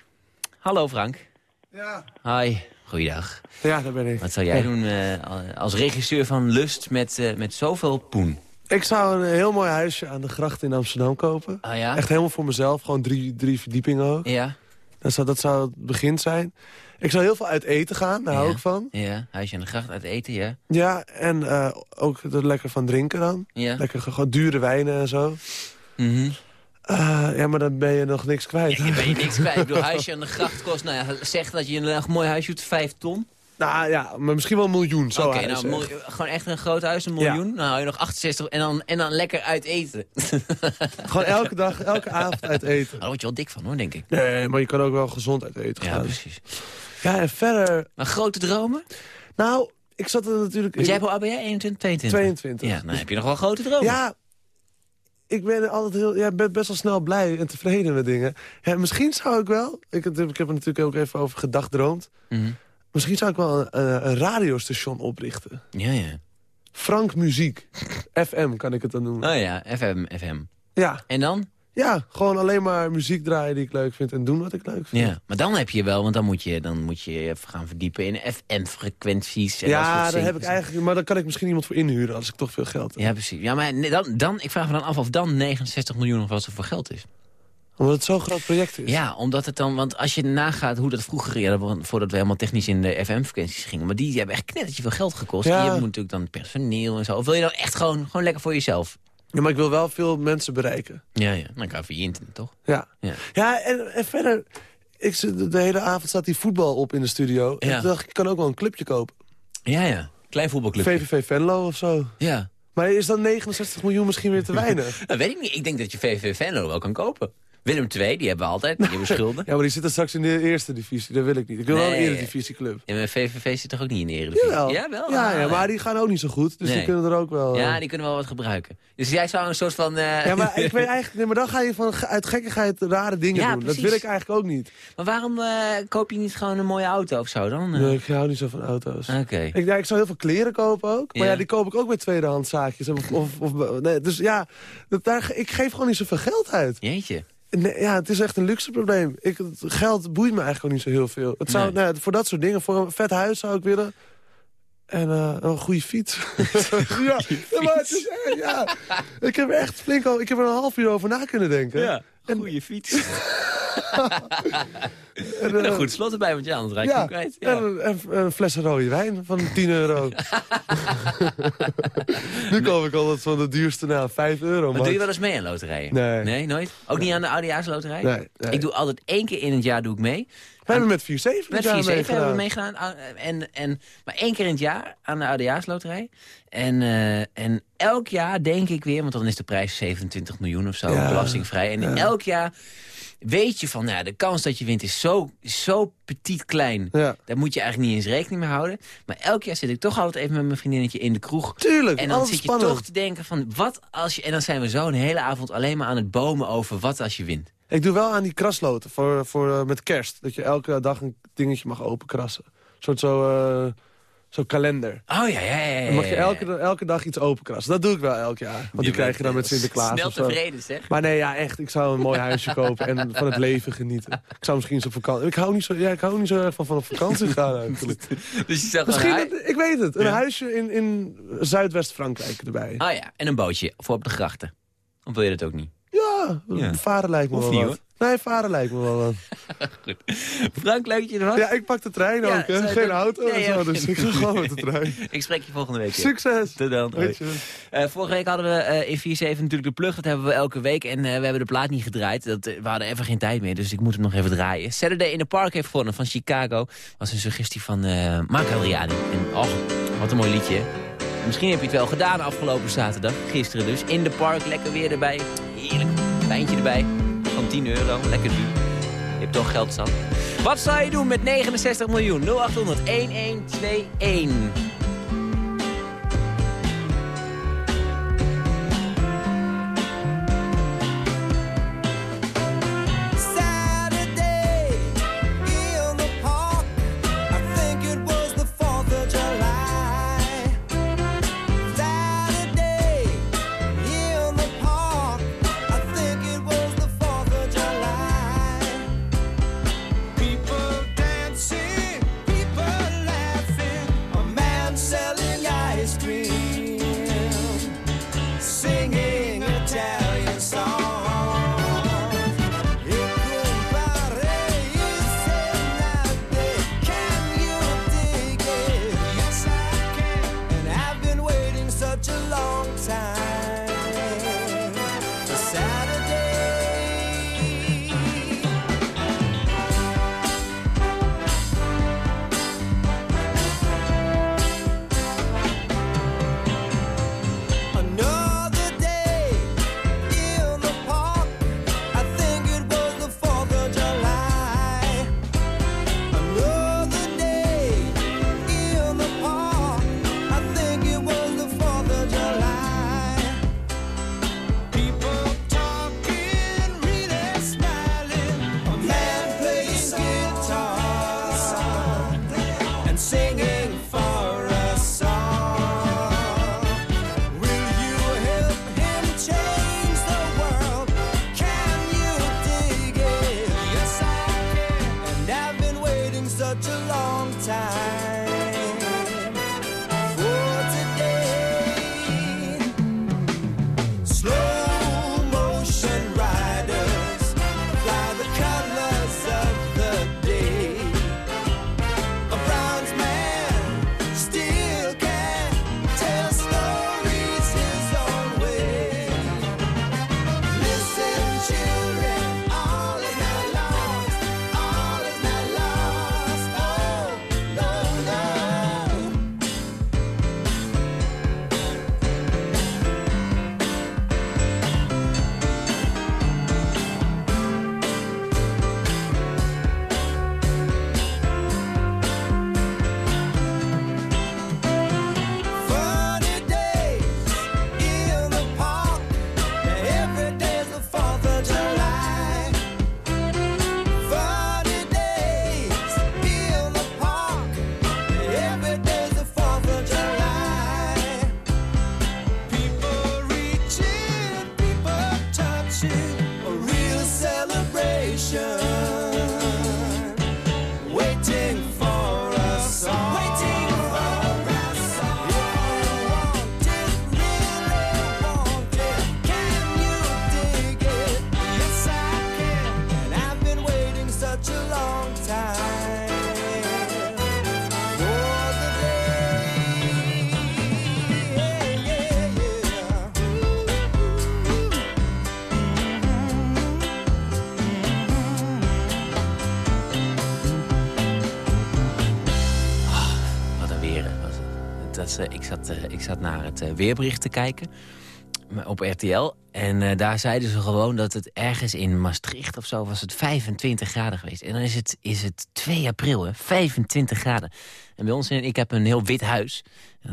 Hallo, Frank. Ja. Hi. Goeiedag. Ja, daar ben ik. Wat zou jij doen eh, als regisseur van Lust met, eh, met zoveel poen? Ik zou een heel mooi huisje aan de gracht in Amsterdam kopen. Ah ja? Echt helemaal voor mezelf. Gewoon drie, drie verdiepingen ook. Ja. Dat zou, dat zou het begin zijn. Ik zou heel veel uit eten gaan. Daar hou ik van. Ja, huisje aan de gracht uit eten, ja. Ja, en eh, ook er lekker van drinken dan. Ja. Lekker gewoon dure wijnen en zo. Mhm. Eh, ja, maar dan ben je nog niks kwijt. Je ben je niks kwijt. Ik bedoel, huisje aan de gracht kost, nou ja, zeg dat je een mooi huisje doet, vijf ton. Nou ja, maar misschien wel een miljoen. Oké, nou, miljoen- gewoon echt een groot huis, een miljoen. Nou hou je nog 68 en dan, en dan lekker uit eten. Gewoon elke dag, elke avond uit eten. Daar word je wel dik van hoor, denk ik. Nee, maar je kan ook wel gezond uit eten Ja, precies. Ja, en verder... Maar grote dromen? Nou, ik zat er natuurlijk... Want jij hebt hoe oud ben jij? 21, 22? 22. Ja, dan heb je nog wel grote dromen. Ja, ik ben altijd heel, ja, ben best wel snel blij en tevreden met dingen. Ja, misschien zou ik wel, ik, heb- ik heb er natuurlijk ook even over gedacht droomd. Mhm. Misschien zou ik wel een, een, een radiostation oprichten. Ja, ja. Frank Muziek. FM kan ik het dan noemen. Oh ja, FM, FM. Ja, En dan? Ja, gewoon alleen maar muziek draaien die ik leuk vind en doen wat ik leuk vind. Ja, maar dan heb je wel, want dan moet je, dan moet je even gaan verdiepen in FM-frequenties. en dat Ja, daar heb ik eigenlijk, maar dan kan ik misschien iemand voor inhuren als ik toch veel geld heb. Ja, precies. Ja, maar dan, dan, ik vraag me dan af of dan 69 miljoen nog wel zoveel geld is. Omdat het zo'n groot project is. Ja, omdat het dan, want als je nagaat hoe dat vroeger, ja, dat- voordat we helemaal technisch in de FM-frequenties gingen, maar die hebben echt knettertje veel geld gekost. Ja. Je moet natuurlijk dan personeel en zo. Of wil je dan echt gewoon, gewoon lekker voor jezelf? Ja, maar ik wil wel veel mensen bereiken. Ja, ja. Dan kan via internet, toch? Ja, Ja. ja en, en verder... Ik, de, hele avond staat die voetbal op in de studio. En Ja. toen dacht ik, ik kan ook wel een clubje kopen. Ja, ja. Klein voetbalclubje. VVV Venlo of zo. Ja. Maar is dan 69 miljoen misschien weer te weinig? Dat weet ik niet. Ik denk dat je VVV Venlo wel kan kopen. Willem II, die hebben we altijd. Die hebben schulden. Ja, maar die zitten straks in de eerste divisie. Dat wil ik niet. Ik wil wel een eredivisieclub. Ja, maar VVV zit toch ook niet in de Eredivisie? Jawel. Ja, wel? Ja, Ah, ja, maar die gaan ook niet zo goed. Dus Nee. die kunnen er ook wel... Ja, eh, die kunnen wel wat gebruiken. Dus jij zou een soort van... eh, Ja, maar ik weet eigenlijk... Nee, maar dan ga je van, uit gekkigheid rare dingen Ja, doen. precies. Dat wil ik eigenlijk ook niet. Maar waarom eh, koop je niet gewoon een mooie auto of zo dan? Nee, ik hou niet zo van auto's. Oké. Ik, ja, ik zou heel veel kleren kopen ook. Maar Ja. ja, die koop ik ook bij tweedehands zaakjes. Of, of, of- nee, dus ja, dat, daar, ik geef gewoon niet zoveel geld uit. Jeetje. Nee, ja, het is echt een luxe probleem. Ik, geld boeit me eigenlijk ook niet zo heel veel. Het zou, Nee. nou, voor dat soort dingen, voor een vet huis zou ik willen. En eh, een goede fiets. ja, ja, maar het is echt, ja. Ik heb er echt flink al, ik heb er een half uur over na kunnen denken. een goede fiets. En, En eh, een goed slot erbij, want je anders raak je hem ja, kwijt. en, een- en een fles rode wijn van 10 euro. nu koop ik altijd van de duurste na 5 euro. Maar doe je wel eens mee aan loterijen? Nee. Nee, nooit? Ook niet aan de oudejaarsloterij? Nee, nee. Ik doe altijd één keer in het jaar doe ik mee. We hebben met 4-7 Met 4-7 jaar hebben we meegedaan. aan- En, en, maar één keer in het jaar aan de oudejaarsloterij. En, eh, en elk jaar denk ik weer, want dan is de prijs 27 miljoen of zo, Ja. belastingvrij. En elk jaar weet je van, nou, de kans dat je wint is zo, zo petit klein. Ja. Daar moet je eigenlijk niet eens rekening mee houden. Maar elk jaar zit ik toch altijd even met mijn vriendinnetje in de kroeg. Tuurlijk, En dan zit je spannend. toch te denken van, wat als je... En dan zijn we zo een hele avond alleen maar aan het bomen over wat als je wint. Ik doe wel aan die krasloten voor, voor, eh, met kerst. Dat je elke dag een dingetje mag openkrassen. Een soort zo, eh, zo kalender. Oh ja, ja, ja. ja, Dan mag je elke, elke dag iets openkrassen. Dat doe ik wel elk jaar. Want die krijg je dan met Sinterklaas Snel tevreden, zeg. Maar nee, ja, echt. Ik zou een mooi huisje kopen en van het leven genieten. Ik zou misschien eens op vakantie... Ik hou niet zo, ja, ik hou niet zo erg van, van op vakantie gaan eigenlijk. Dus je zegt Misschien, ik weet het, een Ja. huisje in, in Zuidwest-Frankrijk erbij. Oh ja, en een bootje voor op de grachten. Of wil je dat ook niet? Ja, Ja. varen lijkt me Hoeft wel niet wat. hoor. Nee, varen lijkt me wel. aan. Frank, leuk dat je er was. Ja, ik pak de trein Ja, ook, hè. Geen auto Nee, en ja, zo, dus ik ga gewoon met de trein. Ik spreek je volgende week. Succes! Tot dan. Eh, vorige week hadden we eh, in 4-7 natuurlijk de plug. Dat hebben we elke week. En eh, we hebben de plaat niet gedraaid. Dat, eh, we hadden even geen tijd meer, dus ik moet hem nog even draaien. Saturday in the Park heeft gewonnen van Chicago. was een suggestie van eh Mark Adriani. En och, wat een mooi liedje. hè? Misschien heb je het wel gedaan afgelopen zaterdag. Gisteren dus. In de park, lekker weer erbij. Heerlijk. Wijntje erbij. Van 10 euro. Lekker duur. Je hebt toch geld zat. Wat zou je doen met 69 miljoen? 0800 1121. Long time weerbericht te kijken op RTL. En eh, daar zeiden ze gewoon dat het ergens in Maastricht of zo was het 25 graden geweest. En dan is het, is het 2 april, hè, 25 graden. En bij ons, in, ik heb een heel wit huis.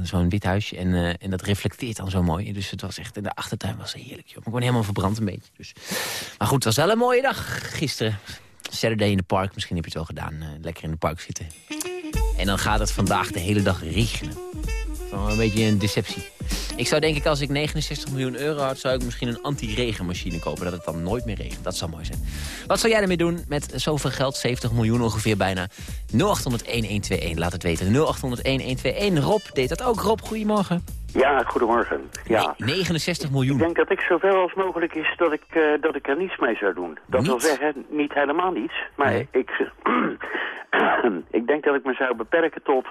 Zo'n wit huisje. En, eh, en dat reflecteert dan zo mooi. Dus het was echt, in de achtertuin was heerlijk. Joh. Ik word helemaal verbrand een beetje. Dus. Maar goed, het was wel een mooie dag gisteren. Saturday in de park, misschien heb je het wel gedaan. eh, lekker in de park zitten. En dan gaat het vandaag de hele dag regenen. Wel een beetje een deceptie. Ik zou denk ik, als ik 69 miljoen euro had... zou ik misschien een anti-regenmachine kopen. Dat het dan nooit meer regent. Dat zou mooi zijn. Wat zou jij ermee doen met zoveel geld? 70 miljoen ongeveer bijna. 0800-1121, laat het weten. 0800-1121. Rob deed dat ook. Rob, goedemorgen. Ja, goedemorgen. Ja. 69 miljoen. Ik denk dat ik zoveel als mogelijk is dat ik, eh, dat ik er niets mee zou doen. Dat wil zeggen, niet helemaal niets. Maar Nee. ik, ik denk dat ik me zou beperken tot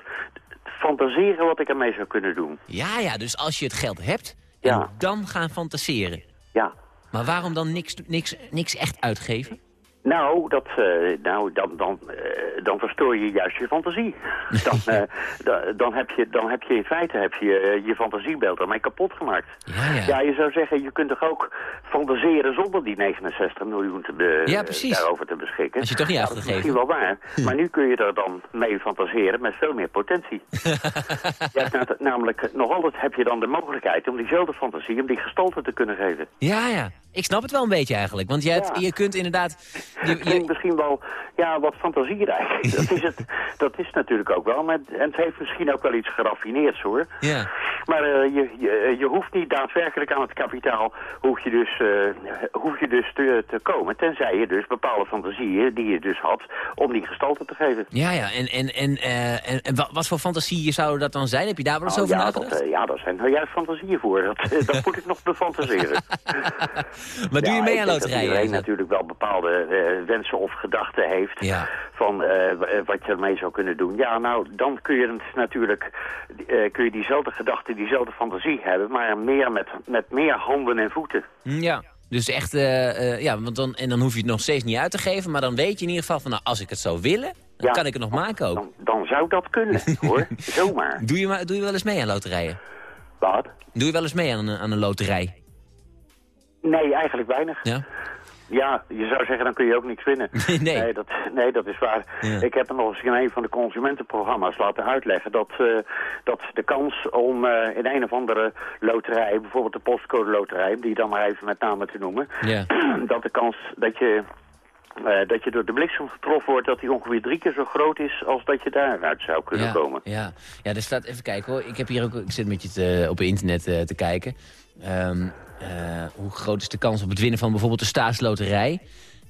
fantaseren wat ik ermee zou kunnen doen. Ja, ja, dus als je het geld hebt, Ja. dan gaan fantaseren. Ja. Maar waarom dan niks, niks, niks echt uitgeven? Nou, dat, eh, nou dan, dan, eh, dan verstoor je juist je fantasie. Dan, da- dan, heb, je, dan heb je in feite heb je, je fantasiebeeld ermee kapot gemaakt. Ja, ja. Ja, je zou zeggen, je kunt toch ook fantaseren zonder die 69 miljoen te be- Ja, daarover te beschikken. Als je toch niet Ja, uit dat gaat is geven. misschien wel waar. Maar nu kun je er dan mee fantaseren met veel meer potentie. na- namelijk, nog altijd heb je dan de mogelijkheid om diezelfde fantasie, om die gestalte te kunnen geven. Ja, ja. Ik snap het wel een beetje eigenlijk. Want je, Ja. je kunt inderdaad... Je, je, misschien wel ja, wat fantasierijk. dat, is het, dat is natuurlijk ook wel. Maar, en het heeft misschien ook wel iets geraffineerds hoor. ja. Maar eh, je, je, je hoeft niet daadwerkelijk aan het kapitaal hoef je dus, eh, hoef je dus te, te komen. Tenzij je dus bepaalde fantasieën die je dus had om die gestalte te geven. ja, ja. En, en, en, eh, en, en wa- wat voor fantasieën zouden dat dan zijn? Heb je daar wel eens Nou, over ja, nagedacht? dat, eh, ja, daar zijn nou juist fantasieën voor. Dat, eh, dat moet ik nog befantaseren. maar doe je mee aan loterijen? iedereen natuurlijk wel bepaalde eh, wensen of gedachten heeft Ja. van eh, eh, wat je ermee zou kunnen doen. Ja, nou, dan kun je het natuurlijk, kun je diezelfde gedachten, diezelfde fantasie hebben, maar meer met, met meer handen en voeten. Hm, Ja. Dus echt, ja, want dan, en dan hoef je het nog steeds niet uit te geven. Maar dan weet je in ieder geval van, nou, als ik het zou willen, dan Ja. kan ik het nog maken ook. Dan, dan zou dat kunnen, hoor. Zomaar. Doe je, maar, doe je wel eens mee aan loterijen? Wat? Doe je wel eens mee aan een, aan een loterij? Nee, eigenlijk weinig. Ja? Ja, je zou zeggen, dan kun je ook niks winnen. Nee. dat, nee, dat is waar. Ja. Ik heb er nog eens in een van de consumentenprogramma's laten uitleggen... dat, eh, dat de kans om eh, in een of andere loterij, bijvoorbeeld de postcode loterij... die dan maar even met name te noemen... Ja. dat de kans dat je... eh, dat je door de bliksem getroffen wordt, dat die ongeveer drie keer zo groot is als dat je daaruit zou kunnen ja, komen. Ja, ja er staat, even kijken hoor. Ik heb hier ook, ik zit met je te- op internet te kijken. Ehm, eh, hoe groot is de kans op het winnen van bijvoorbeeld de staatsloterij?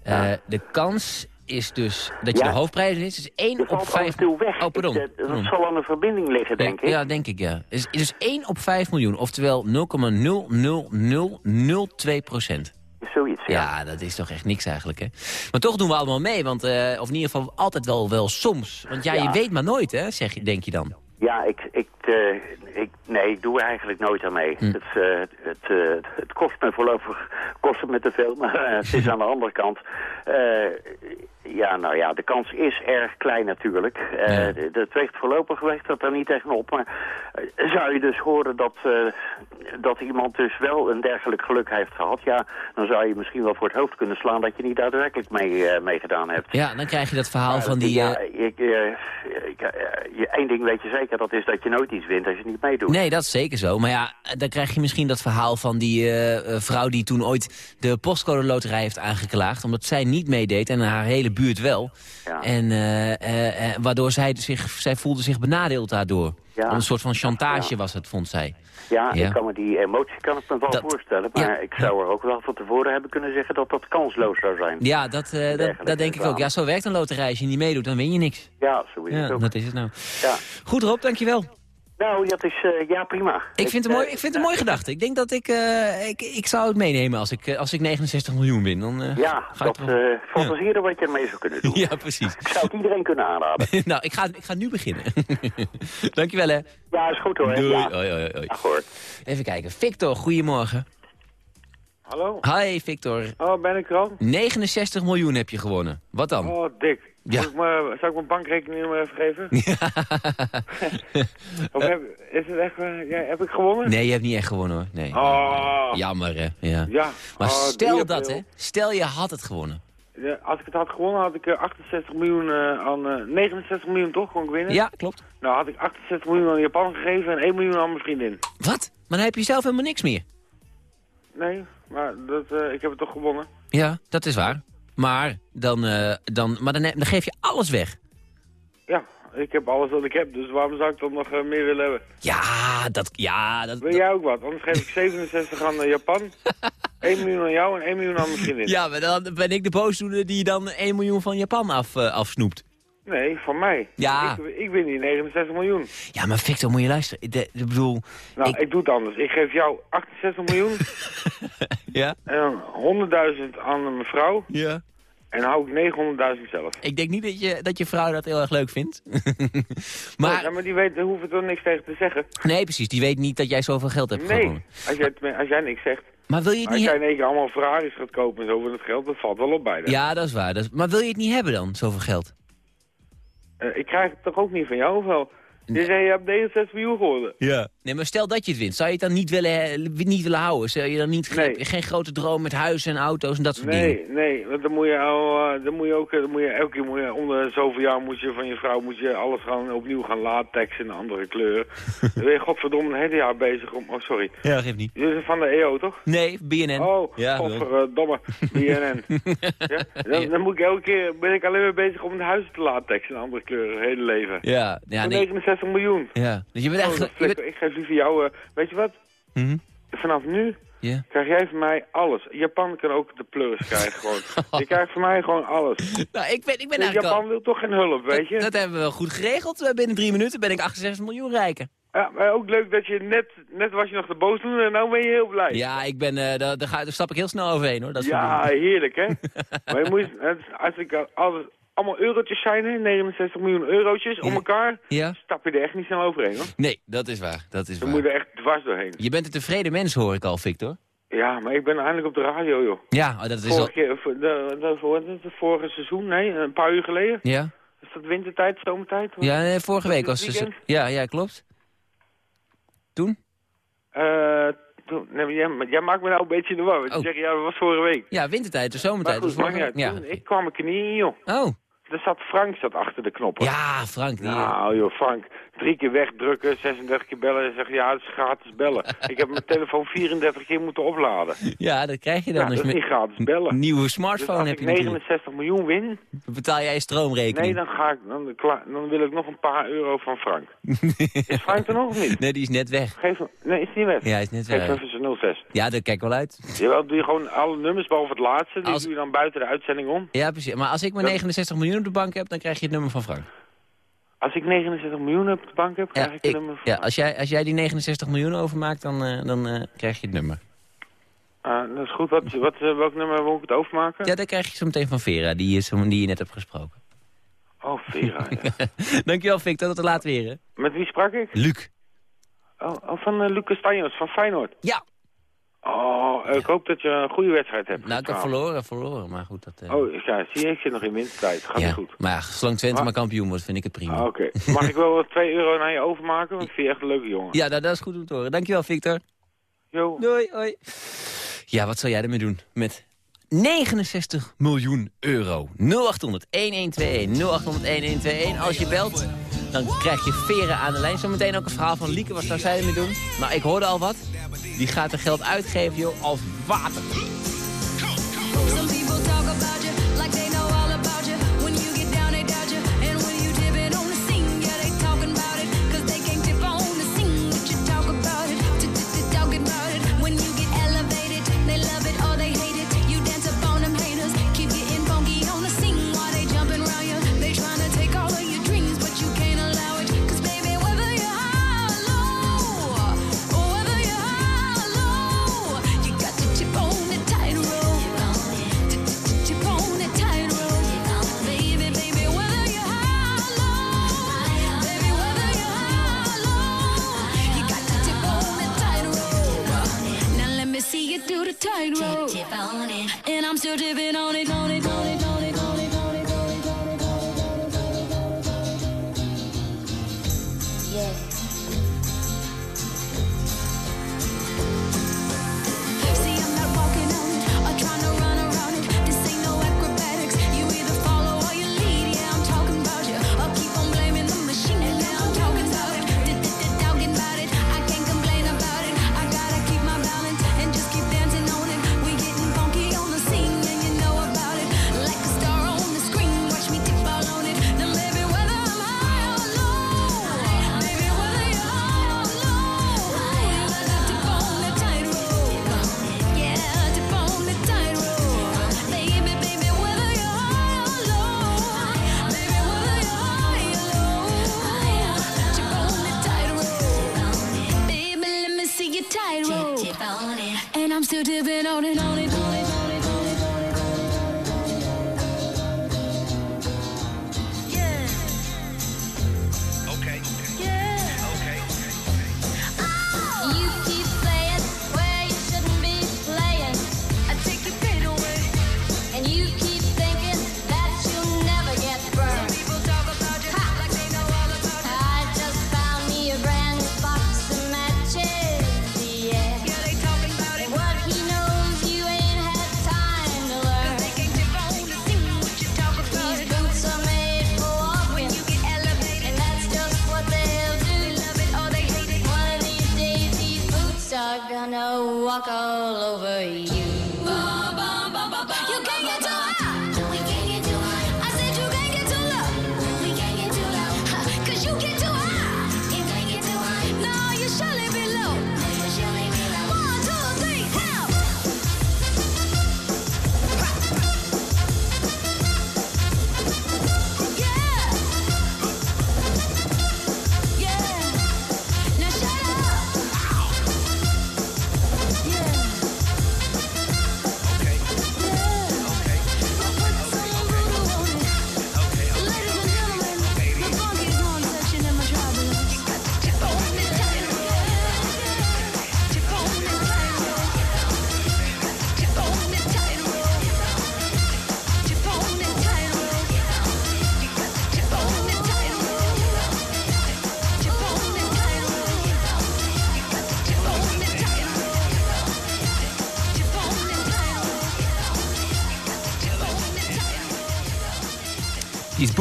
Eh, De kans is dus dat je Ja. de hoofdprijs is, is 1 Je op valt af 5... en toe weg. Oh, pardon. Ik, eh, dat zal aan de verbinding liggen, denk ik. Ja, denk ik, ja. Is, is dus 1 op 5 miljoen, oftewel 0,00002 procent. Zoiets, ja. Ja, dat is toch echt niks eigenlijk, hè? Maar toch doen we allemaal mee, want, eh, of in ieder geval altijd wel, wel soms. Want ja, je weet maar nooit, hè, zeg je, denk je dan. Ja, ik, ik, eh, ik, nee, ik doe eigenlijk nooit aan mee. Hm. Het, eh, het, eh, het kost me voorlopig kost het me te veel, maar het is aan de andere kant. Ja, nou ja, de kans is erg klein natuurlijk. Eh, Ja. Dat weegt voorlopig weegt dat er niet tegenop. Maar eh, zou je dus horen dat, eh, dat iemand dus wel een dergelijk geluk heeft gehad... ja, dan zou je misschien wel voor het hoofd kunnen slaan dat je niet daadwerkelijk mee, meegedaan hebt. Ja, dan krijg je dat verhaal van die... Ja, ik, ik, één ding weet je zeker, dat is dat je nooit iets wint als je niet meedoet. Nee, dat is zeker zo. Maar ja, dan krijg je misschien dat verhaal van die vrouw... die toen ooit de postcode loterij heeft aangeklaagd... omdat zij niet meedeed en haar hele buurt wel. Ja. En eh, eh, eh, waardoor zij, zich, zij voelde zich benadeeld daardoor. Ja. Een soort van chantage Ja. was het, vond zij. Ja, Ja. ik kan me die emotie kan ik me wel Dat- voorstellen. Maar ja. ik zou er ook wel van tevoren hebben kunnen zeggen dat dat kansloos zou zijn. Ja, dat, dat, denk ik ook. Ja, zo werkt een loterij. Als je niet meedoet, dan win je niks. Ja, zo is het ook. dat is het nou. Ja. Goed Rob, dankjewel. Nou, dat is, eh, ja prima. Ik vind, het een mooi, ik vind het een mooie gedachte. Ik denk dat ik, eh, ik, ik zou het meenemen als ik, eh, als ik 69 miljoen win. Dan, eh, Ja, ga ik dat wel- eh fantaseren wat je ermee zou kunnen doen. Ja, precies. Ik zou het iedereen kunnen aanraden. nou, ik ga, ik ga nu beginnen. Dankjewel hè. Ja, is goed hoor. Doei. Ja. Hoi, hoi, hoi. Dag hoor. Even kijken. Victor, goedemorgen. Hallo? Hi Victor. Oh, ben ik er al? 69 miljoen heb je gewonnen. Wat dan? Oh, dik. Ja. Ik zou ik mijn bankrekening maar even geven? of heb, is het echt, eh, ja, heb ik gewonnen? Nee, je hebt niet echt gewonnen hoor. Nee. Oh. Jammer hè. Ja. Ja. Maar Oh, stel 3 dat hè. Stel je had het gewonnen. Ja, als ik het had gewonnen, had ik eh, 68 miljoen eh, aan... eh, 69 miljoen toch, kon ik winnen? Ja, klopt. Nou, had ik 68 miljoen aan Japan gegeven en 1 miljoen aan mijn vriendin. Wat? Maar dan heb je zelf helemaal niks meer. Nee, maar dat, eh, ik heb het toch gewonnen. Ja, dat is waar. Maar dan, eh, dan, maar dan, dan geef je alles weg. Ja, ik heb alles wat ik heb, dus waarom zou ik dan nog eh, meer willen hebben? Ja, dat... Ja, dat, Wil jij ook wat? Anders geef ik 67 aan eh, Japan, 1 miljoen aan jou en 1 miljoen aan mijn vriendin. Ja, maar dan ben ik de boosdoener die dan 1 miljoen van Japan af, afsnoept. Nee, van mij. Ja. Ik, ik win die 69 miljoen. Ja, maar Victor, moet je luisteren. De- Ik bedoel... Nou, ik- ik, doe het anders. Ik geef jou 68 miljoen Ja? en dan 100.000 aan mijn vrouw. Ja. En hou ik 900.000 zelf. Ik denk niet dat je, dat je vrouw dat heel erg leuk vindt. maar, Ja, maar die weet, daar hoeven toch niks tegen te zeggen. nee, precies. Die weet niet dat jij zoveel geld hebt Nee, als jij, als jij niks zegt. Maar wil je het Als niet jij hebben? in één keer allemaal Ferraris gaat kopen en zo van het geld, dat valt wel op bij. Ja, dat is waar. Dat is- Maar wil je het niet hebben dan, zoveel geld? Eh, ik krijg het toch ook niet van jou, of wel? Je zei, je hebt 69 miljoen geworden. Ja. Nee, maar stel dat je het wint. Zou je het dan niet willen, niet willen houden? Zou je dan niet Nee. geen grote droom met huizen en auto's en dat soort dingen? Nee, nee, want dan moet je, al, eh, dan moet je ook, dan moet je, elke keer moet je, om de zoveel jaar moet je van je vrouw moet je alles gaan, opnieuw gaan latexen in een andere kleur. dan ben je godverdomme een hele jaar bezig om, oh sorry. Ja, dat geeft niet. Dit is van de EO, toch? Nee, BNN. Oh, Ja, godverdomme, BNN. ja? Dan, dan moet ik elke keer, ben ik alleen maar bezig om het huis te latexen in een andere kleur, het hele leven. Ja, ja, nee. 69 miljoen. Ja. Dus je bent Oh, flikker. Ik geef liever jou, eh, weet je wat? Mhm. Vanaf nu Ja. krijg jij van mij alles. Japan kan ook de pleurs krijgen gewoon. Je krijgt van mij gewoon alles. Nou, ik ben, ik ben Dus Japan al... wil toch geen hulp, weet je? Dat, dat hebben we wel goed geregeld. Eh, Binnen drie minuten ben ik 68 miljoen rijker. Ja, maar ook leuk dat je net, net was je nog te boos doen en nou ben je heel blij. Ja, ik ben, eh, daar, daar, ga, daar stap ik heel snel overheen hoor. Dat Ja, heerlijk hè. maar je moet, als ik al- alles, allemaal eurotjes zijn, hè, 69 miljoen eurotjes om elkaar, Ja? stap je er echt niet snel overheen hoor. Nee, dat is waar. Dat is Dan moet waar. je er echt dwars doorheen. Je bent een tevreden mens hoor ik al, Victor. Ja, maar ik ben eindelijk op de radio joh. Ja, oh, dat is al... Vorige, keer, de, de, vorige seizoen, nee, een paar uur geleden. Ja? Is dat wintertijd, zomertijd? Ja, nee, vorige week was het... weekend? Ja, ja, klopt. Toen? Eh, toen, nee, maar jij, maar jij maakt me nou een beetje in de war. Je Oh. zegt, ja, dat was vorige week. Ja, wintertijd, de Maar zomertijd. goed, was vorige week. Ja. Toen, ik kwam mijn knieën, joh. Oh, Er zat Frank zat achter de knoppen. ja, Frank. Die, Nou joh, Frank, drie keer wegdrukken, 36 keer bellen en zeggen, ja, het is gratis bellen. ik heb mijn telefoon 34 keer moeten opladen. ja, dat krijg je dan Ja, dat is niet gratis een bellen. nieuwe Dus smartphone als heb je natuurlijk. 69 miljoen win, Dan betaal jij je stroomrekening. nee, dan, ga ik, dan, dan wil ik nog een paar euro van Frank. Is Frank er nog of niet? Nee, die is net weg. Geef nee, is die weg? Ja, hij is net Geef weg. even zijn 06. Ja, dat kijk wel uit. Jawel, doe je gewoon alle nummers, behalve het laatste, die Als- doe je dan buiten de uitzending om. Ja, precies. Maar als ik maar Dat- 69 miljoen op de bank heb, dan krijg je het nummer van Frank. Als ik 69 miljoen op de bank heb, krijg Ja, ik het nummer van ja als, jij, als jij die 69 miljoen overmaakt, dan, eh, dan eh, krijg je het nummer. Ah, dat is goed. Wat, wat, eh, welk nummer moet ik het overmaken? Ja, dan krijg je zo meteen van Vera, die, is, die je net hebt gesproken. Oh, Vera, ja. Dankjewel, Victor. Tot laat weer, hè. Met wie sprak ik? Luc. Oh, oh, van Lucas Stanjos, van Feyenoord. Ja. Oh, ik hoop dat je een goede wedstrijd hebt. Nou, ik heb verloren, verloren. Maar goed, dat... eh, Oh, ja, zie je, ik zit nog in wintertijd. Gaat ja. niet goed. Maar zolang Twente Maar- maar kampioen wordt, vind ik het prima. Ah, Oké. Mag ik wel wat 2 euro naar je overmaken? Want ik vind je echt een leuke jongen. Ja, dat, dat is goed om te horen. Dankjewel, Victor. Yo. Doei, hoi. Ja, wat zal jij ermee doen met 69 miljoen euro? 0800 1121 0800 1121. Als je belt, dan krijg je veren aan de lijn. Zometeen ook een verhaal van Lieke. Wat zou zij ermee doen? Maar ik hoorde al wat. Die gaat er geld uitgeven, joh, als water. Tightrope. Tip on it. And I'm still tipping on it, on it, on it, on it, on it,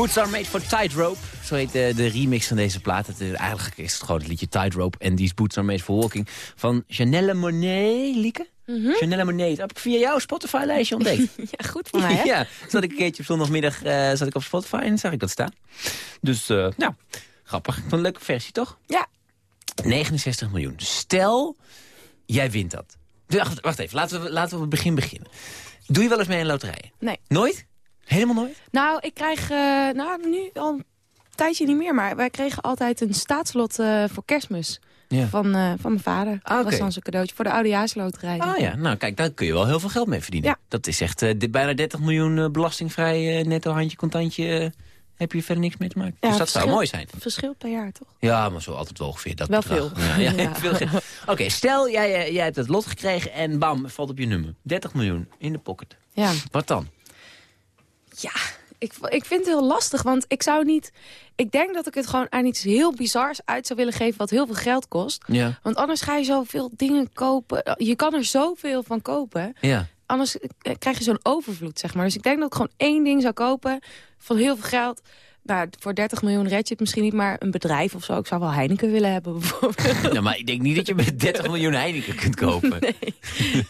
boots are made for tightrope. Zo heet de, de remix van deze plaat. Het, is- eigenlijk is het gewoon het liedje Tightrope. En These boots are made for walking. Van Janelle Monet, Lieke? Janelle Monet. Dat heb ik via jouw Spotify-lijstje ontdekt. Ja, goed voor mij, hè? ja, zat ik een keertje op zondagmiddag eh, zat ik op Spotify en zag ik dat staan. Dus, eh, nou, grappig. Vond een leuke versie, toch? Ja. 69 miljoen. Stel, jij wint dat. Wacht, wacht even, laten we, laten we op het begin beginnen. Doe je wel eens mee aan loterijen? Nee. Nooit? Helemaal nooit? Nou, ik krijg eh, nou, nu al een tijdje niet meer, maar wij kregen altijd een staatslot eh, voor kerstmis. Ja. Van, eh, van mijn vader. Ah, Dat was dan zo'n cadeautje voor de oudejaarsloterij. Ah ja, nou kijk, daar kun je wel heel veel geld mee verdienen. Ja. Dat is echt dit, bijna 30 miljoen belastingvrij netto handje contantje. heb je verder niks mee te maken. Ja, dus dat zou mooi zijn. Verschil per jaar, toch? Ja, maar zo altijd wel ongeveer dat Wel bedrag. veel. Ja, ja, Ja. veel geld. Oké, stel jij, jij hebt het lot gekregen en bam, valt op je nummer. 30 miljoen in de pocket. Ja. Wat dan? Ja, ik, ik vind het heel lastig, want ik zou niet... Ik denk dat ik het gewoon aan iets heel bizars uit zou willen geven... wat heel veel geld kost. Ja. Want anders ga je zoveel dingen kopen. Je kan er zoveel van kopen. Ja. Anders eh, krijg je zo'n overvloed, zeg maar. Dus ik denk dat ik gewoon één ding zou kopen van heel veel geld. Nou, voor 30 miljoen red je het misschien niet, maar een bedrijf of zo. Ik zou wel Heineken willen hebben, bijvoorbeeld. Nou, maar ik denk niet dat je met 30 miljoen Heineken kunt kopen.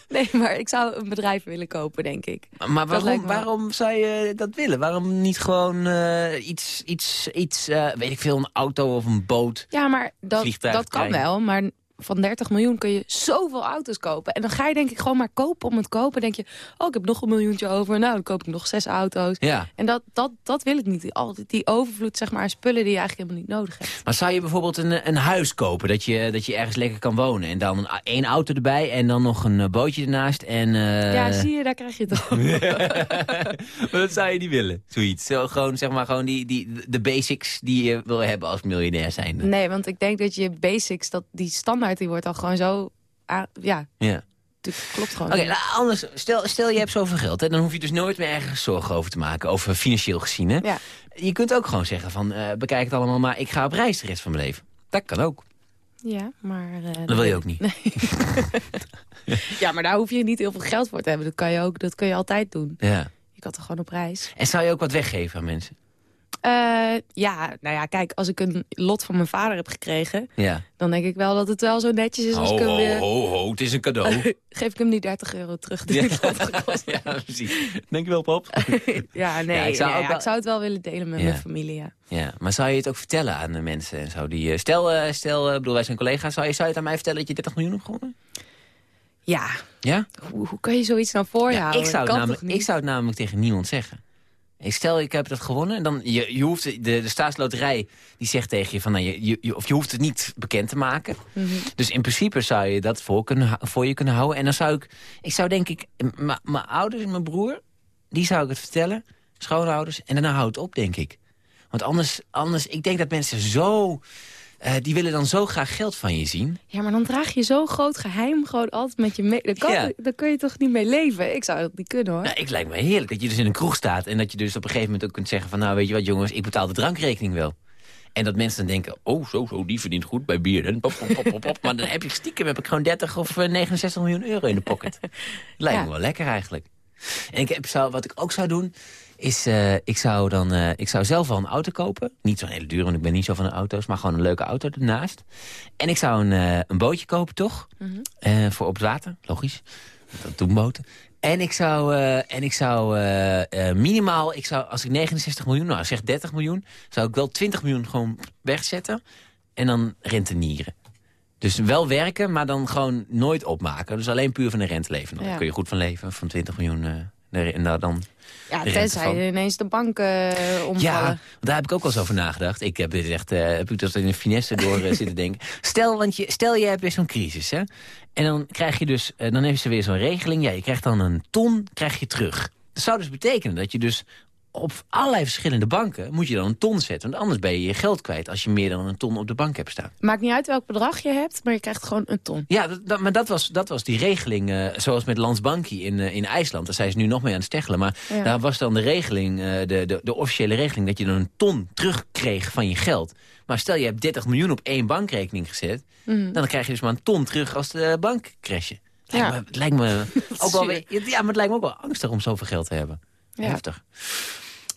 Nee, maar ik zou een bedrijf willen kopen, denk ik. Maar waarom, waarom zou je dat willen? Waarom niet gewoon eh, iets, iets, iets eh, weet ik veel, een auto of een boot? Ja, maar dat, dat kan wel. Maar van 30 miljoen kun je zoveel auto's kopen. En dan ga je denk ik gewoon maar kopen om het kopen. denk je, oh, ik heb nog een miljoentje over. Nou, dan koop ik nog zes auto's. Ja. En dat, dat, dat wil ik niet. Al die, overvloed zeg maar, aan spullen die je eigenlijk helemaal niet nodig hebt. Maar zou je bijvoorbeeld een, een huis kopen, dat je, dat je ergens lekker kan wonen? En dan een, één auto erbij en dan nog een eh, bootje ernaast en... eh, Ja, zie je, daar krijg je het maar dat zou je niet willen, zoiets. Zo, gewoon, zeg maar, gewoon die, die, de basics die je wil hebben als miljonair zijn. Nee, want ik denk dat je basics, dat die standaard, die wordt al gewoon zo... ja, Ja. het klopt gewoon. Oké, nou, anders, stel, stel je hebt zoveel geld, hè, dan hoef je dus nooit meer ergens zorgen over te maken, over financieel gezien. Hè? Ja. Je kunt ook gewoon zeggen van, eh, bekijk het allemaal, maar ik ga op reis de rest van mijn leven. Dat kan ook. Ja, maar... eh, Dat wil je ook niet. Nee. ja, maar daar hoef je niet heel veel geld voor te hebben. Dat kan je, ook, dat kun je altijd doen. Ja. Je kan toch gewoon op reis. En zou je ook wat weggeven aan mensen? Eh, ja, nou ja, kijk, als ik een lot van mijn vader heb gekregen... Ja. dan denk ik wel dat het wel zo netjes is als Ho, ik hem ho, weer... ho, ho, het is een cadeau. Geef ik hem die 30 euro terug. die Ja. het ja, precies. Denk je wel, pap? ja, nee, Ja, ik zou nee, wel- ik zou het wel willen delen met mijn familie, ja. Ja, maar zou je het ook vertellen aan de mensen? en Zou die, eh, stel, eh, stel bedoel, wij zijn collega's, zou je, zou je het aan mij vertellen dat je 30 miljoen hebt gewonnen? Ja, Ja? hoe, hoe kan je zoiets nou voor je Ja, houden? ik, zou het namelijk, niet? ik zou het namelijk tegen niemand zeggen. Stel, ik heb dat gewonnen. Dan, je, je hoeft, de, de staatsloterij die zegt tegen je van... Nou, je, je, of je hoeft het niet bekend te maken. Mhm. Dus in principe zou je dat voor, kunnen, voor je kunnen houden. En dan zou ik... Ik zou denk ik... Mijn ouders en mijn broer... Die zou ik het vertellen. Schoonouders. En daarna houdt het op, denk ik. Want anders... anders ik denk dat mensen zo... eh, die willen dan zo graag geld van je zien. Ja, maar dan draag je zo'n groot geheim gewoon altijd met je mee. Daar, kan, Ja. daar kun je toch niet mee leven? Ik zou dat niet kunnen, hoor. Nou, ik lijkt me heerlijk dat je dus in een kroeg staat... en dat je dus op een gegeven moment ook kunt zeggen van... nou, weet je wat jongens, ik betaal de drankrekening wel. En dat mensen dan denken, oh, zo, zo, die verdient goed bij bier. En pop, pop, pop, pop. Maar dan heb je stiekem heb ik gewoon 30 of eh, 69 miljoen euro in de pocket. Lijkt me wel lekker eigenlijk. En ik heb, zou, wat ik ook zou doen, is eh, ik, zou dan, eh, ik zou zelf wel een auto kopen. Niet zo'n hele duur, want ik ben niet zo van de auto's. Maar gewoon een leuke auto ernaast. En ik zou een, eh, een bootje kopen, toch? Mhm. Voor op het water, logisch. Dat doen boten. En ik zou, en ik zou minimaal, ik zou, als ik 69 miljoen, nou zeg 30 miljoen... zou ik wel 20 miljoen gewoon wegzetten en dan rentenieren. Dus wel werken, maar dan gewoon nooit opmaken. Dus alleen puur van de rente leven. Dan Ja. kun je goed van leven, van 20 miljoen. En daar dan Ja, tenzij er ineens de bank eh, omvallen. Ja, daar heb ik ook wel eens over nagedacht. Ik heb dit echt, eh, heb ik dat in een finesse door eh, zitten denken. Stel, want je, stel je hebt weer zo'n crisis, hè. En dan krijg je dus, eh, dan heeft ze weer zo'n regeling. Ja, je krijgt dan een ton, krijg je terug. Dat zou dus betekenen dat je dus op allerlei verschillende banken moet je dan een ton zetten. Want anders ben je je geld kwijt als je meer dan een ton op de bank hebt staan. Maakt niet uit welk bedrag je hebt, maar je krijgt gewoon een ton. Ja, dat, dat- maar dat was, dat was die regeling, eh, zoals met Landsbanki in, eh, in IJsland. Daar zijn ze nu nog mee aan het steggelen. Maar Ja. daar was dan de regeling, eh, de, de, de officiële regeling... dat je dan een ton terugkreeg van je geld. Maar stel je hebt 30 miljoen op één bankrekening gezet... Mhm. dan krijg je dus maar een ton terug als de bank crashen. Lijkt Ja. me, lijkt me ook wel, ja, maar het lijkt me ook wel angstig om zoveel geld te hebben. Ja. Heftig.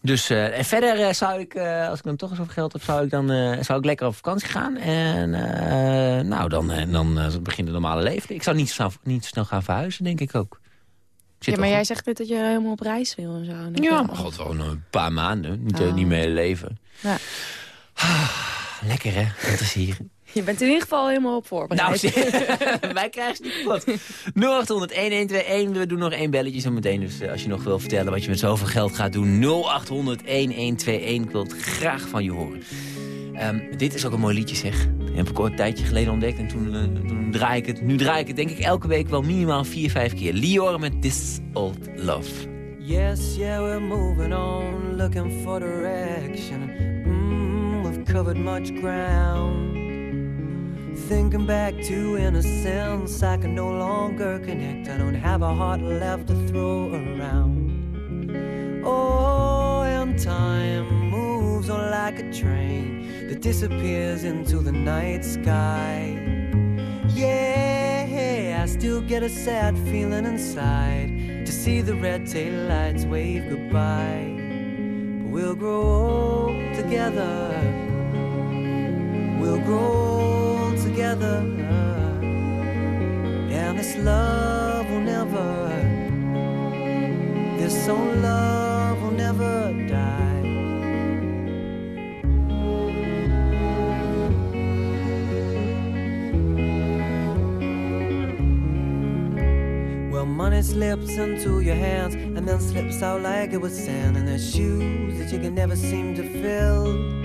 Dus, eh, en verder eh, zou ik, eh, als ik dan toch eens zoveel geld heb, zou ik dan zou ik lekker op vakantie gaan. En nou, dan, dan begint het normale leven. Ik zou niet snel, niet snel gaan verhuizen, denk ik ook. Zit Ja, maar jij zegt net dat je helemaal op reis wil en zo. Ja, maar god, gewoon een paar maanden. Niet, eh, Oh. niet meer leven. Ja. Lekker hè, dat is hier. Je bent in ieder geval helemaal op voorbereid. Nou, wij krijgen het niet wat. 0800-1121. We doen nog één belletje zo meteen. Dus eh, als je nog wil vertellen wat je met zoveel geld gaat doen. 0800-1121. Ik wil het graag van je horen. Ehm, dit is ook een mooi liedje zeg. Die heb ik ooit een tijdje geleden ontdekt. En toen, eh, toen draai ik het. Nu draai ik het denk ik elke week wel minimaal vier, vijf keer. Lior met This Old Love. Yes, yeah, we're moving on, looking for direction. Mm, we've covered much ground. Thinking back to innocence, I can no longer connect. I don't have a heart left to throw around. Oh, and time moves on like a train that disappears into the night sky. Yeah, I still get a sad feeling inside to see the red tail lights wave goodbye. But we'll grow old together. We'll grow together. And this love will never, this old love will never die. Well, money slips into your hands and then slips out like it was sand. And there's shoes that you can never seem to fill.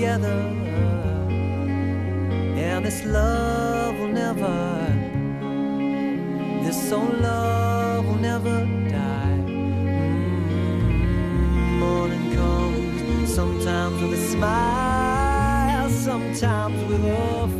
together. And this love will never, this old love will never die. Mm, morning comes sometimes with a smile, sometimes with a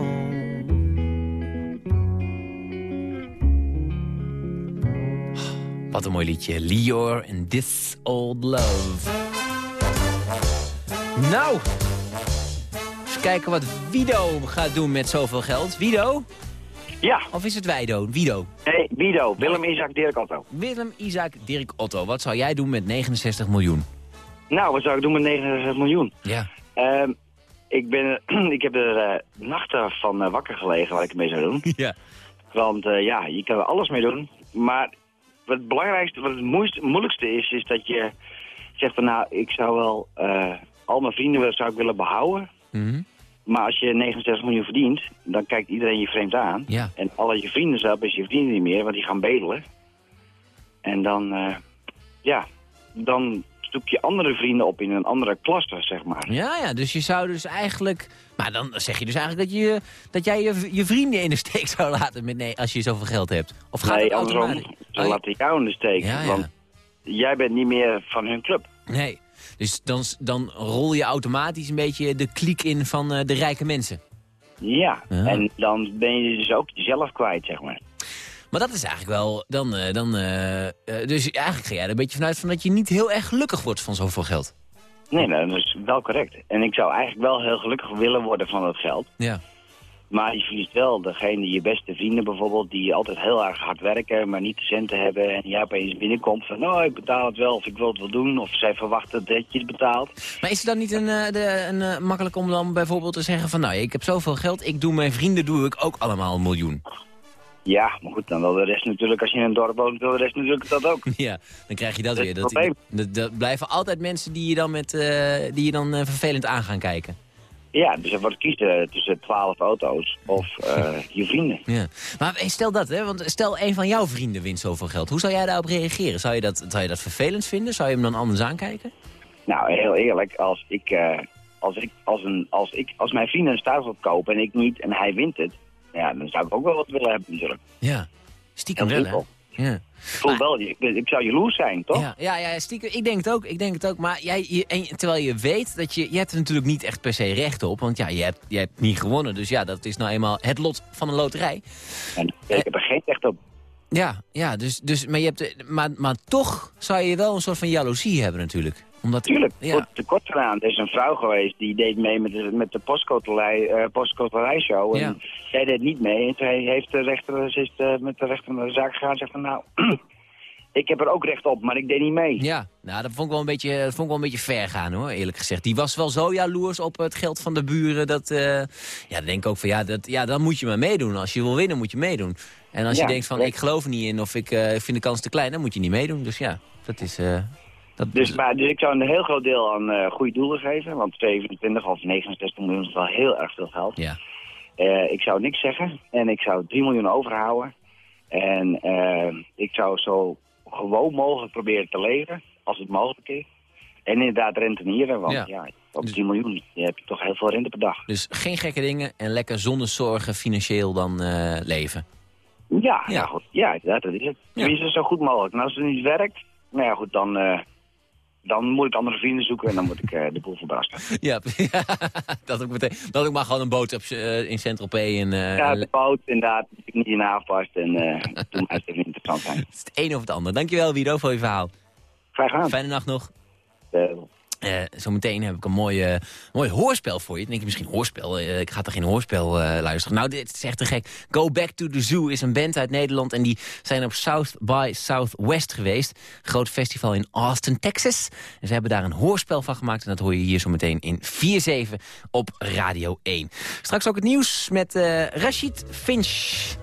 Wat een mooi liedje. Lior en This Old Love. Nou, eens kijken wat Wido gaat doen met zoveel geld. Wido? Ja. Of is het Wijdo? Wido. Nee, Wido. Willem, Isaac, Dirk, Otto. Willem, Isaac, Dirk, Otto. Wat zou jij doen met 69 miljoen? Nou, wat zou ik doen met 69 miljoen? Ja. Ehm, ik, ben, ik heb er eh, nachten van eh, wakker gelegen wat ik ermee zou doen. Ja. Want eh, ja, je kan er alles mee doen. Maar wat het belangrijkste, wat het moeilijkste is, is dat je zegt van nou, ik zou wel eh, al mijn vrienden zou ik willen behouden. Mhm. Maar als je 69 miljoen verdient, dan kijkt iedereen je vreemd aan. Ja. En alle je vrienden zelf is je vrienden niet meer, want die gaan bedelen. En dan, eh, ja, dan zoek je andere vrienden op in een andere cluster, zeg maar. Ja, ja, dus je zou dus eigenlijk... Maar dan zeg je dus eigenlijk dat, je, dat jij je, je vrienden in de steek zou laten met, nee, als je zoveel geld hebt. Of gaat nee, het andersom. Ze Oh, laten jou in de steek. Ja, ja. Want jij bent niet meer van hun club. Nee, dus dan, dan rol je automatisch een beetje de kliek in van eh, de rijke mensen. Ja. Ja. en dan ben je dus ook jezelf kwijt, zeg maar. Maar dat is eigenlijk wel, dan, eh, dan eh, dus eigenlijk ga jij er een beetje vanuit van dat je niet heel erg gelukkig wordt van zoveel geld. Nee, nou, dat is wel correct. En ik zou eigenlijk wel heel gelukkig willen worden van dat geld. Ja. Maar je verliest wel degene, je beste vrienden bijvoorbeeld, die altijd heel erg hard werken, maar niet de centen hebben. En jij opeens binnenkomt van, nou, ik betaal het wel, of ik wil het wel doen. Of zij verwachten dat je het betaalt. Maar is het dan niet een, eh, de, een eh, makkelijk om dan bijvoorbeeld te zeggen van nou, ik heb zoveel geld, ik doe mijn vrienden doe ik ook allemaal een miljoen. Ja, maar goed, dan wil de rest natuurlijk, als je in een dorp woont, wil de rest natuurlijk dat ook. Ja, dan krijg je dat, Dat weer. Dat, dat, dat blijven altijd mensen die je dan, met, eh, die je dan vervelend aan gaan kijken. Ja, dus er wordt kiezen tussen twaalf auto's of eh, je vrienden. Ja. Maar stel dat, hè, want stel een van jouw vrienden wint zoveel geld. Hoe zou jij daarop reageren? Zou je dat, zou je dat vervelend vinden? Zou je hem dan anders aankijken? Nou, heel eerlijk, als ik, eh, als ik, als een, als ik, als mijn vrienden een stijl kopen en ik niet en hij wint het, ja, dan zou ik ook wel wat willen hebben natuurlijk. Ja, stiekem wel. Ja. Ik voel wel, ik, ik zou jaloers zijn, toch? Ja, ja, ja, stiekem. Ik denk het ook. Ik denk het ook. Maar jij, je, en, terwijl je weet dat je... Je hebt er natuurlijk niet echt per se recht op. Want ja, je hebt, je hebt niet gewonnen. Dus ja, dat is nou eenmaal het lot van een loterij. En ik heb er geen recht op. Ja, ja dus, dus, maar, je hebt, maar, maar toch zou je wel een soort van jaloezie hebben natuurlijk. Omdat, Tuurlijk, Ja. te kort gedaan. Er is een vrouw geweest die deed mee met de, met de postcoterij, eh postcoterijshow. Ja. En zij deed niet mee. En zij heeft de rechter, is eh, met de rechter naar de zaak gegaan en zegt van nou, ik heb er ook recht op, maar ik deed niet mee. Ja, nou, dat vond ik wel een beetje, dat vond ik wel een beetje ver gaan hoor, eerlijk gezegd. Die was wel zo jaloers op het geld van de buren. Dat, eh, ja, dan denk ik ook van ja, dat, ja, dan moet je maar meedoen. Als je wil winnen, moet je meedoen. En als Ja, je denkt van ik geloof er niet in of ik eh, vind de kans te klein, dan moet je niet meedoen. Dus ja, dat is... eh, dat, Dus, maar, dus ik zou een heel groot deel aan goede doelen geven. Want 27 of 69 miljoen is wel heel erg veel geld. Ja. Ik zou niks zeggen. En ik zou 3 miljoen overhouden. En ik zou zo gewoon mogelijk proberen te leven. Als het mogelijk is. En inderdaad rentenieren. Want Ja. ja, op 3 miljoen je heb je toch heel veel rente per dag. Dus geen gekke dingen en lekker zonder zorgen financieel dan eh, leven. Ja, ja. goed. ja inderdaad, dat is het. Tenminste, zo goed mogelijk. En als het niet werkt, nou ja, goed, dan, eh, dan moet ik andere vrienden zoeken en dan moet ik eh, de boel verbrassen. Ja, dat ook meteen. Dat ik maar gewoon een boot heb eh, in Saint-Tropez en... eh, Ja, de boot, inderdaad, dat ik niet in aanpast en toen moet het even interessant zijn. Het is het een of het ander. Dankjewel Wido voor je verhaal. Graag gedaan. Fijne nacht nog. Eh, zometeen heb ik een mooi, mooi hoorspel voor je. Dan denk je misschien hoorspel, eh, ik ga toch geen hoorspel eh, luisteren. Nou, dit is echt te gek. Go Back to the Zoo is een band uit Nederland... en die zijn op South by Southwest geweest. Groot festival in Austin, Texas. En ze hebben daar een hoorspel van gemaakt... en dat hoor je hier zometeen in 4-7 op Radio 1. Straks ook het nieuws met Rashid Finch.